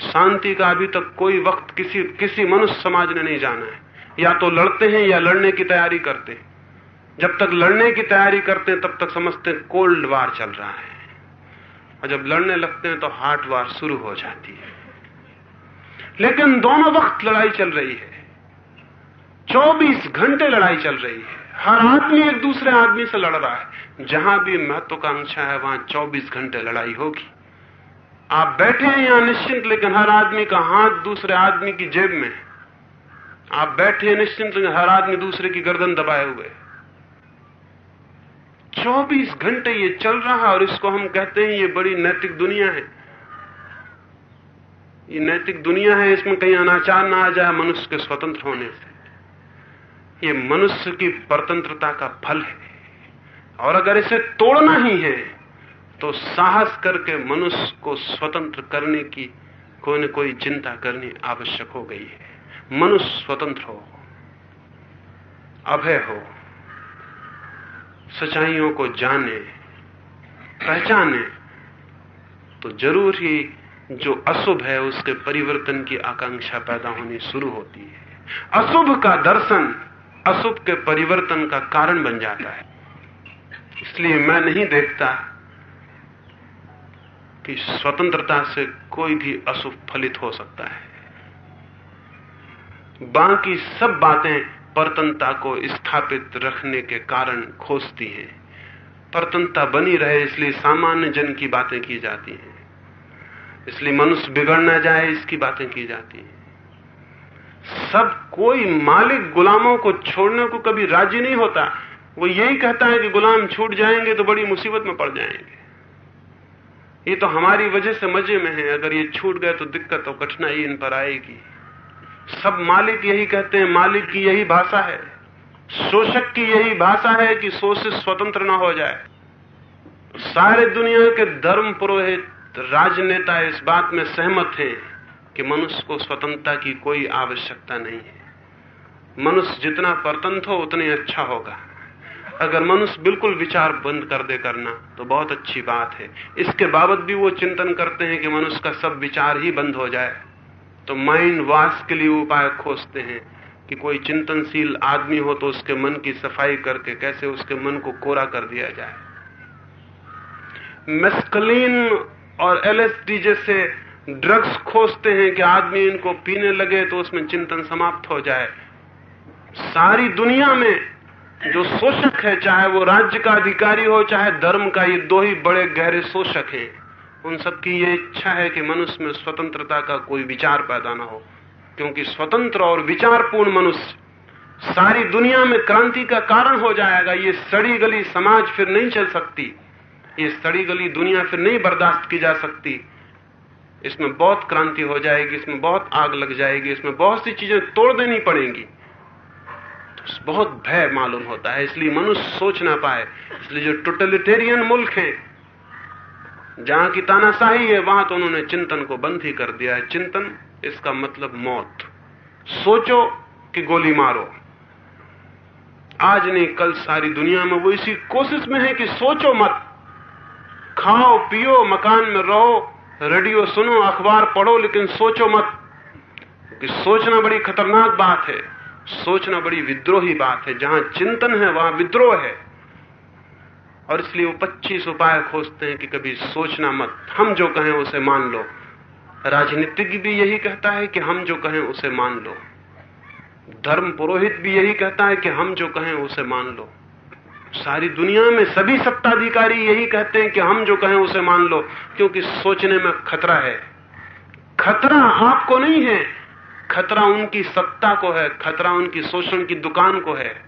शांति का अभी तक कोई वक्त किसी किसी मनुष्य समाज ने नहीं जाना है। या तो लड़ते हैं या लड़ने की तैयारी करते जब तक लड़ने की तैयारी करते हैं, तब तक समझते हैं कोल्ड वार चल रहा है। और जब लड़ने लगते हैं तो हार्ट वार शुरू हो जाती है। लेकिन दोनों वक्त लड़ाई चल रही है। 24 घंटे लड़ाई चल रही है। हर आदमी एक दूसरे आदमी से लड़ रहा है। जहाँ भी महत्वाकांक्षा है, वहाँ 24 घंटे लड़ाई होगी। आप बैठे हैं यहाँ निश्चिंत, लेकिन हर आदमी का हाथ दूसरे आदमी की जेब में आप बैठे हैं निश्चिंत, लेकिन हर आदमी दूसरे की गर्दन दबाए हुए 24 घंटे ये चल रहा है, और इसको हम कहते हैं ये बड़ी नैतिक दुनिया है। ये नैतिक दुनिया है, इसमें कहीं अनाचार ना आ जाए, मनुष्य के स्वतंत्र होने से। ये मनुष्य की परतंत्रता का फल है। और अगर इसे तोड़ना ही है तो साहस करके मनुष्य को स्वतंत्र करने की कोई न कोई चिंता करनी आवश्यक हो गई है। मनुष्य स्वतंत्र हो, अभय हो, सच्चाइयों को जाने, पहचाने तो ज़रूर ही जो अशुभ है, उसके परिवर्तन की आकांक्षा पैदा होनी शुरू होती है। अशुभ का दर्शन अशुभ के परिवर्तन का कारण बन जाता है। इसलिए मैं नहीं देखता कि स्वतंत्रता से कोई भी अशुभ फलित हो सकता है। बाकी सब बातें परतंत्रता को स्थापित रखने के कारण खोजती हैं। परतंत्रता बनी रहे, इसलिए सामान्य जन की बातें की जाती हैं। इसलिए मनुष्य बिगड़ ना जाए, इसकी बातें की जाती हैं। सब कोई मालिक गुलामों को छोड़ने को कभी राज़ी नहीं होता। वो यही कहता है कि गुलाम छूट जाएँगे तो बड़ी मुसीबत में पड़ जाएँगे। ये तो हमारी वजह से मज़े में है। अगर ये छूट गए तो दिक्कत और कठिनाई इन पर आएगी। सब मालिक यही कहते हैं, मालिक की यही भाषा है। शोषक की यही भाषा है कि शोषित स्वतंत्र न हो जाए। सारे दुनिया के धर्म पुरोहित राजनेता इस बात में सहमत हैं। कि मनुष्य को स्वतंत्रता की कोई आवश्यकता नहीं है। मनुष्य जितना परतंत्र हो, उतने अच्छा होगा। अगर मनुष्य बिल्कुल विचार बंद कर दे करना तो बहुत अच्छी बात है। इसके बाबत भी वो चिंतन करते हैं कि मनुष्य का सब विचार ही बंद हो जाए। तो माइंड वाश के लिए उपाय खोजते हैं कि कोई चिंतनशील आदमी हो तो उसके मन की सफ़ाई करके कैसे उसके मन को कोरा कर दिया जाए। मेस्कलीन और एलएसडी जैसे ड्रग्स खोजते हैं कि आदमी इनको पीने लगे तो उसमें चिंतन समाप्त हो जाए। सारी दुनिया में जो शोषक है, चाहे वो राज्य का अधिकारी हो, चाहे धर्म का, ये दो ही बड़े गहरे शोषक हैं। उन सबकी ये इच्छा है कि मनुष्य में स्वतंत्रता का कोई विचार पैदा ना हो। क्योंकि स्वतंत्र और विचारपूर्ण मनुष्य सारी दुनिया में क्रांति का कारण हो जाएगा। ये सड़ी गली समाज फिर नहीं चल सकती। ये सड़ी गली दुनिया फिर नहीं बर्दाश्त की जा सकती। इसमें बहुत क्रांति हो जाएगी, इसमें बहुत आग लग जाएगी, इसमें बहुत सी चीज़ें तोड़ देनी पड़ेंगी। तो बहुत भय मालूम होता है, इसलिए मनुष्य सोच ना पाए। इसलिए जो टोटलिटेरियन मुल्क हैं, जहाँ की तानाशाही है, वहाँ तो उन्होंने चिंतन को बंद ही कर दिया है। चिंतन, इसका मतलब मौत। सोचो कि गोली मारो। आज नहीं, कल सारी दुनिया में वो इसी कोशिश में है कि सोचो मत। खाओ, पियो, मकान में रहो रेडियो सुनो, अखबार पढ़ो, लेकिन सोचो मत कि सोचना बड़ी खतरनाक बात है। सोचना बड़ी विद्रोही बात है। जहाँ चिंतन है, वहाँ विद्रोह है। और इसलिए वो 25 उपाय खोजते हैं कि कभी सोचना मत। हम जो कहें उसे मान लो। राजनीतिज्ञ भी यही कहता है कि हम जो कहें उसे मान लो। धर्म पुरोहित भी यही कहता है कि हम जो कहें उसे मान लो। सारी दुनिया में सभी सत्ताधिकारी यही कहते हैं कि हम जो कहें उसे मान लो, क्योंकि सोचने में खतरा है। खतरा आपको नहीं है, खतरा उनकी सत्ता को है, खतरा उनकी शोषण की दुकान को है।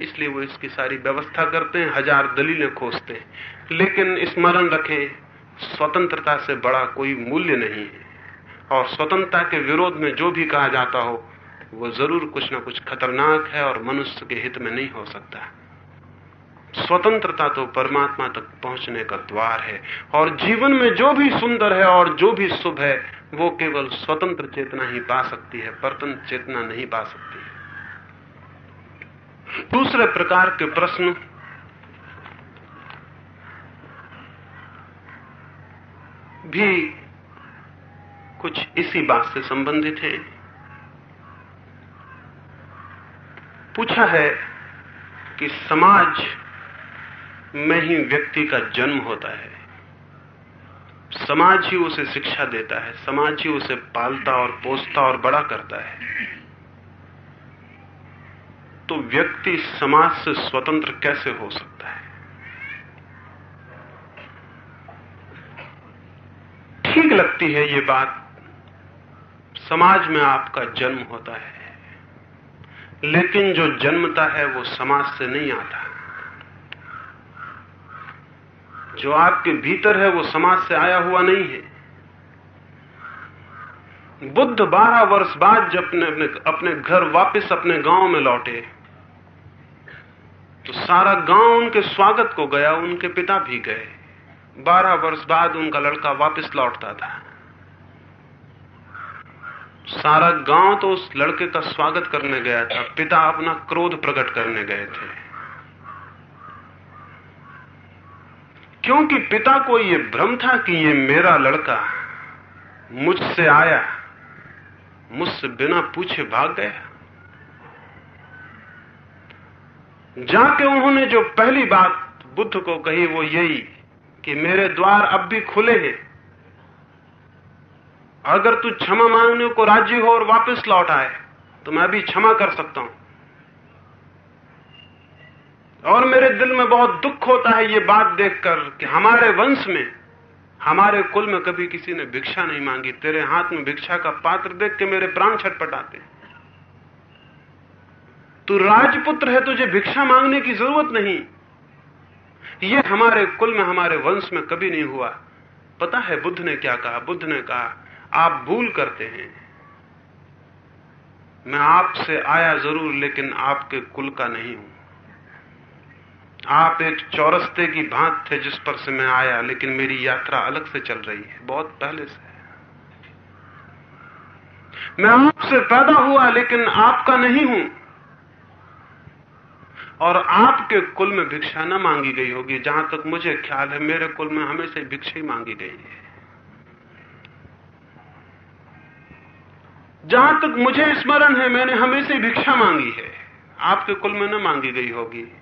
इसलिए वो इसकी सारी व्यवस्था करते हैं, हज़ार दलीलें खोजते हैं। लेकिन स्मरण रखें, स्वतंत्रता से बड़ा कोई मूल्य नहीं है। और स्वतंत्रता के विरोध में जो भी कहा जाता हो, वो ज़रूर कुछ ना कुछ खतरनाक है और मनुष्य के हित में नहीं हो सकता। स्वतंत्रता तो परमात्मा तक पहुँचने का द्वार है। और जीवन में जो भी सुंदर है और जो भी शुभ है, वो केवल स्वतंत्र चेतना ही पा सकती है, परतंत्र चेतना नहीं पा सकती दूसरे प्रकार के प्रश्न। भी कुछ इसी बात से संबंधित है। पूछा है कि समाज में ही व्यक्ति का जन्म होता है। समाज ही उसे शिक्षा देता है, समाज ही उसे पालता और पोसता और बड़ा करता है। तो व्यक्ति समाज से स्वतंत्र कैसे हो सकता है? ठीक लगती है ये बात। समाज में आपका जन्म होता है, लेकिन जो जन्मता है वो समाज से नहीं आता। जो आपके भीतर है वो समाज से आया हुआ नहीं है। बुद्ध बारह वर्ष बाद जब अपने अपने, घर वापस अपने गाँव में लौटे तो सारा गाँव उनके स्वागत को गया उनके पिता भी गए। बारह वर्ष बाद उनका लड़का वापस लौटता था। सारा गाँव तो उस लड़के का स्वागत करने गया था पिता अपना क्रोध प्रकट करने गए थे। क्योंकि पिता को यह भ्रम था कि ये मेरा लड़का मुझसे आया, मुझसे बिना पूछे भाग गया। जाके उन्होंने जो पहली बात बुद्ध को कही, वो यही कि मेरे द्वार अब भी खुले हैं। अगर तू क्षमा मांगने को राज़ी हो और वापस लौट आए तो मैं अभी क्षमा कर सकता हूँ। और मेरे दिल में बहुत दुख होता है ये बात देखकर कि हमारे वंश में, हमारे कुल में कभी किसी ने भिक्षा नहीं मांगी। तेरे हाथ में भिक्षा का पात्र देख के मेरे प्राण छटपटाते तू राजपुत्र है, तुझे भिक्षा मांगने की ज़रूरत नहीं। ये हमारे कुल में, हमारे वंश में कभी नहीं हुआ। पता है बुद्ध ने क्या कहा? बुद्ध ने कहा, आप भूल करते हैं। मैं आपसे आया ज़रूर, लेकिन आपके कुल का नहीं हूँ। आप एक चौरस्ते की भांत थे जिस पर से मैं आया, लेकिन मेरी यात्रा अलग से चल रही है, बहुत पहले से। मैं आपसे पैदा हुआ, लेकिन आपका नहीं हूँ। और आपके कुल में भिक्षा न मांगी गई होगी, जहाँ तक मुझे ख्याल है, मेरे कुल में हमेशा भिक्षा ही मांगी गई है। जहाँ तक मुझे स्मरण है, मैंने हमेशा भिक्षा मांगी है। आपके कुल में न मांगी गई होगी।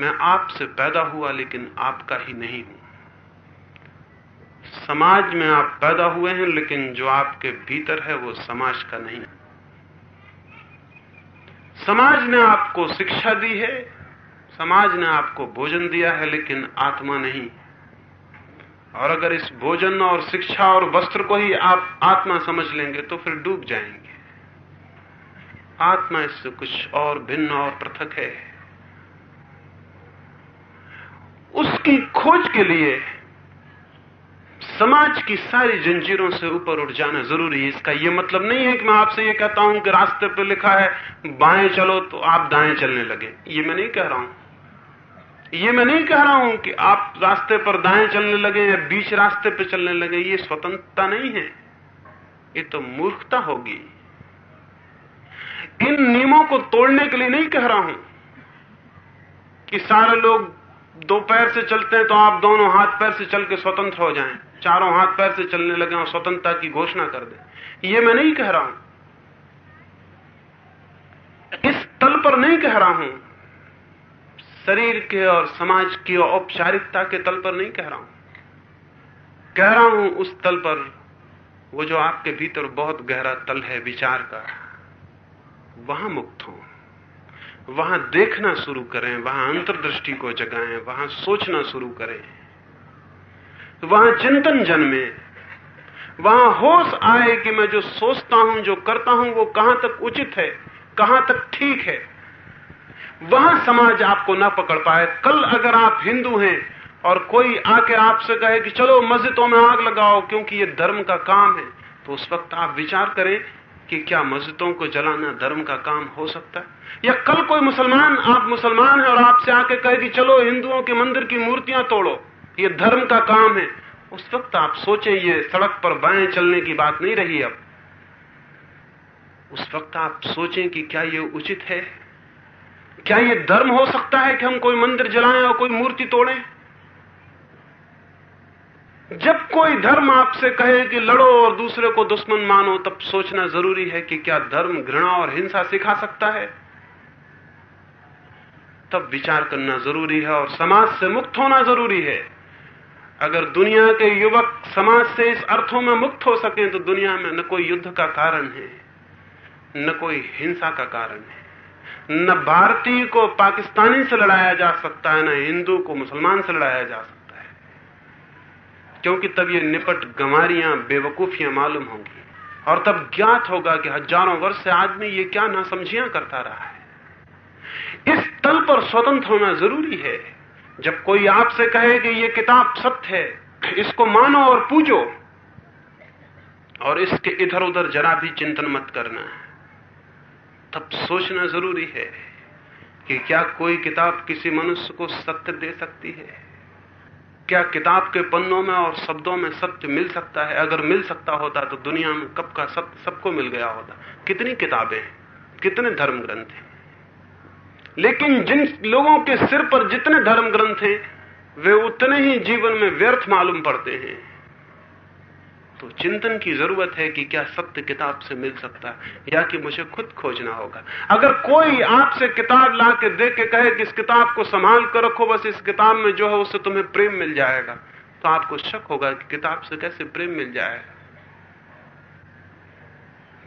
मैं आपसे पैदा हुआ, लेकिन आपका ही नहीं हूँ। समाज में आप पैदा हुए हैं, लेकिन जो आपके भीतर है, वो समाज का नहीं। समाज ने आपको शिक्षा दी है, समाज ने आपको भोजन दिया है, लेकिन आत्मा नहीं। और अगर इस भोजन और शिक्षा और वस्त्र को ही आप आत्मा समझ लेंगे तो फिर डूब जाएँगे। आत्मा इससे कुछ और भिन्न और पृथक है। उसकी खोज के लिए समाज की सारी जंजीरों से ऊपर उठ जाना ज़रूरी है। इसका यह मतलब नहीं है कि मैं आपसे यह कहता हूँ कि रास्ते पर लिखा है, बाएँ चलो तो आप दाएँ चलने लगे। ये मैं नहीं कह रहा हूँ। ये मैं नहीं कह रहा हूँ कि आप रास्ते पर दाएँ चलने लगे या बीच रास्ते पर चलने लगे। ये स्वतंत्रता नहीं है। ये तो मूर्खता होगी। इन नियमों को तोड़ने के लिए नहीं कह रहा हूँ कि सारे लोग दो पैर से चलते हैं तो आप दोनों हाथ पैर से चल के स्वतंत्र हो जाएँ। चारों हाथ पैर से चलने लगे और स्वतंत्रता की घोषणा कर दें। ये मैं नहीं कह रहा हूँ। इस तल पर नहीं कह रहा हूँ। शरीर के और समाज की औपचारिकता के तल पर नहीं कह रहा हूँ। कह रहा हूँ उस तल पर वो जो आपके भीतर बहुत गहरा तल है, विचार का, वहाँ मुक्त हो। वहाँ देखना शुरू करें, वहाँ अंतर्दृष्टि को जगाएँ, वहाँ सोचना शुरू करें। वहाँ चिंतन जन्मे। वहाँ होश आए कि मैं जो सोचता हूँ, जो करता हूँ, वो कहाँ तक उचित है, कहाँ तक ठीक है? वहाँ समाज आपको ना पकड़ पाए। कल अगर आप हिंदू हैं और कोई आके आपसे कहे कि चलो मस्जिदों में आग लगाओ, क्योंकि ये धर्म का काम है तो उस वक्त आप विचार करें कि क्या मस्जिदों को जलाना धर्म का काम हो सकता है? या कल कोई मुसलमान, आप मुसलमान है और आपसे आके कहे कि चलो हिंदुओं के मंदिर की मूर्तियाँ तोड़ो। ये धर्म का काम है। उस वक्त आप सोचें, ये सड़क पर बाएँ चलने की बात नहीं रही अब। उस वक्त आप सोचें कि क्या ये उचित है? क्या ये धर्म हो सकता है कि हम कोई मंदिर जलाएँ और कोई मूर्ति तोड़ें? जब कोई धर्म आपसे कहे कि लड़ो और दूसरे को दुश्मन मानो, तब सोचना ज़रूरी है कि क्या धर्म घृणा और हिंसा सिखा सकता है? तब विचार करना ज़रूरी है और समाज से मुक्त होना ज़रूरी है। अगर दुनिया के युवक समाज से इस अर्थों में मुक्त हो सके तो दुनिया में न कोई युद्ध का कारण है, न कोई हिंसा का कारण है। न भारतीय को पाकिस्तानी से लड़ाया जा सकता है, न हिंदू को मुसलमान से लड़ाया जा सकता है। क्योंकि तब ये निपट गंवारियाँ, बेवकूफियाँ मालूम होंगी। और तब ज्ञात होगा कि हज़ारों वर्ष से आदमी ये क्या ना नासमझियाँ करता रहा है। इस तल पर स्वतंत्र होना ज़रूरी है। जब कोई आपसे कहे कि यह किताब सत्य है, इसको मानो और पूजो। और इसके इधर उधर जरा भी चिंतन मत करना। तब सोचना ज़रूरी है कि क्या कोई किताब किसी मनुष्य को सत्य दे सकती है? क्या किताब के पन्नों में और शब्दों में सत्य मिल सकता है? अगर मिल सकता होता तो दुनिया में कब का सत्य सबको मिल गया होता। कितनी किताबें हैं? कितने धर्म ग्रंथ हैं? लेकिन जिन लोगों के सिर पर जितने धर्म ग्रंथ हैं, वे उतने ही जीवन में व्यर्थ मालूम पड़ते हैं। तो चिंतन की ज़रूरत है कि क्या सत्य किताब से मिल सकता है, या कि मुझे खुद खोजना होगा। अगर कोई आपसे किताब ला के दे के कहे कि इस किताब को संभाल कर रखो, बस इस किताब में जो है उससे तुम्हें प्रेम मिल जाएगा तो आपको शक होगा कि किताब से कैसे प्रेम मिल जाएगा।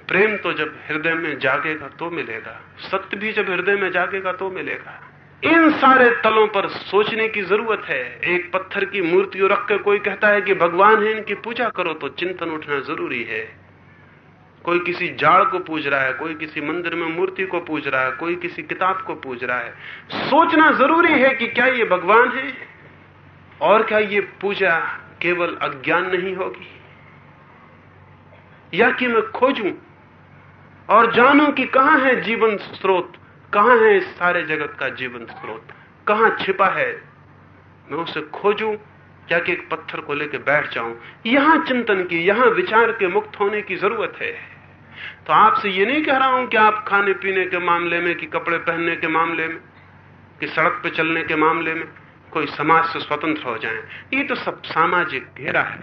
प्रेम तो जब हृदय में जागेगा तो मिलेगा सत्य भी जब हृदय में जागेगा तो मिलेगा। इन सारे तलों पर सोचने की ज़रूरत है। एक पत्थर की मूर्ति रख कर कोई कहता है कि भगवान है, इनकी पूजा करो तो चिंतन उठना ज़रूरी है। कोई किसी जाड़ को पूज रहा है, कोई किसी मंदिर में मूर्ति को पूज रहा है, कोई किसी किताब को पूज रहा है। सोचना ज़रूरी है कि क्या ये भगवान है? और क्या ये पूजा केवल अज्ञान नहीं होगी? या कि मैं खोजूं और जानूं कि कहाँ है जीवन स्रोत? कहाँ है इस सारे जगत का जीवन स्रोत? कहाँ छिपा है? मैं उसे खोजूं, या कि एक पत्थर को लेकर बैठ जाऊँ? यहाँ चिंतन की, यहाँ विचार के मुक्त होने की ज़रूरत है। तो आपसे ये नहीं कह रहा हूँ कि आप खाने पीने के मामले में, कि कपड़े पहनने के मामले में, कि सड़क पर चलने के मामले में कोई समाज से स्वतंत्र हो जाए। ये तो सब सामाजिक घेरा है।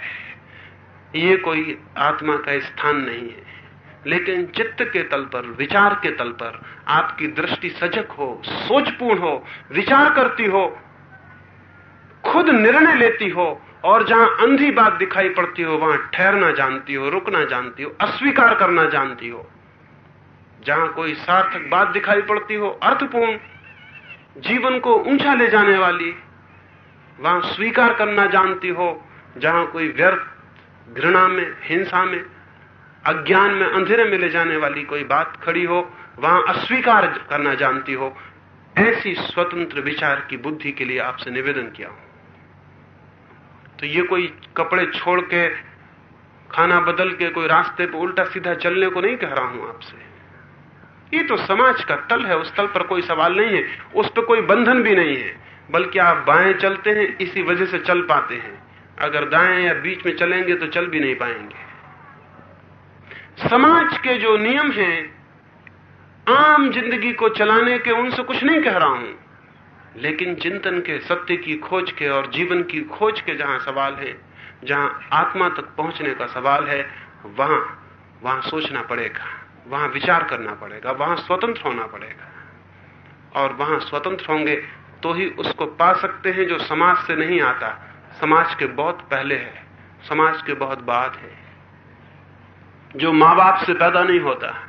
ये कोई आत्मा का स्थान नहीं है। लेकिन चित्त के तल पर, विचार के तल पर आपकी दृष्टि सजग हो, सोचपूर्ण हो, विचार करती हो, खुद निर्णय लेती हो और जहाँ अंधी बात दिखाई पड़ती हो, वहाँ ठहरना जानती हो, रुकना जानती हो, अस्वीकार करना जानती हो। जहाँ कोई सार्थक बात दिखाई पड़ती हो, अर्थपूर्ण, जीवन को ऊँचा ले जाने वाली, वहाँ स्वीकार करना जानती हो, जहाँ कोई व्यर्थ, घृणा में, हिंसा में अज्ञान में अंधेरे में ले जाने वाली कोई बात खड़ी हो, वहाँ अस्वीकार करना जानती हो, ऐसी स्वतंत्र विचार की बुद्धि के लिए आपसे निवेदन किया हूँ। तो ये कोई कपड़े छोड़ के, खाना बदल के, कोई रास्ते पर उल्टा सीधा चलने को नहीं कह रहा हूँ आपसे। ये तो समाज का तल है, उस तल पर कोई सवाल नहीं है, उस पर कोई बंधन भी नहीं है, बल्कि आप बाएँ चलते हैं, इसी वजह से चल पाते हैं। अगर दाएँ या बीच में चलेंगे तो चल भी नहीं पाएँगे। समाज के जो नियम हैं, आम ज़िंदगी को चलाने के उनसे कुछ नहीं कह रहा हूँ। लेकिन चिंतन के, सत्य की खोज के और जीवन की खोज के जहाँ सवाल है, जहाँ आत्मा तक पहुँचने का सवाल है, वहाँ वहाँ सोचना पड़ेगा, वहाँ विचार करना पड़ेगा, वहाँ स्वतंत्र होना पड़ेगा। और वहाँ स्वतंत्र होंगे तो ही उसको पा सकते हैं जो समाज से नहीं आता। समाज के बहुत पहले है, समाज के बहुत बाद है। जो माँ बाप से पैदा नहीं होता।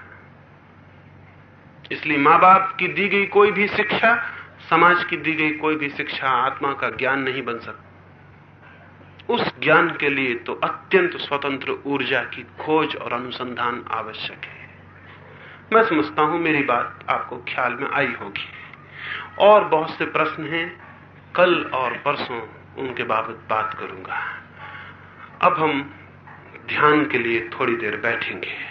इसलिए माँ बाप की दी गई कोई भी शिक्षा, समाज की दी गई कोई भी शिक्षा आत्मा का ज्ञान नहीं बन सकती। उस ज्ञान के लिए तो अत्यंत स्वतंत्र ऊर्जा की खोज और अनुसंधान आवश्यक है। मैं समझता हूँ मेरी बात आपको ख्याल में आई होगी। और बहुत से प्रश्न हैं, कल और परसों उनके बाबत बात करूँगा। अब हम ध्यान के लिए थोड़ी देर बैठेंगे।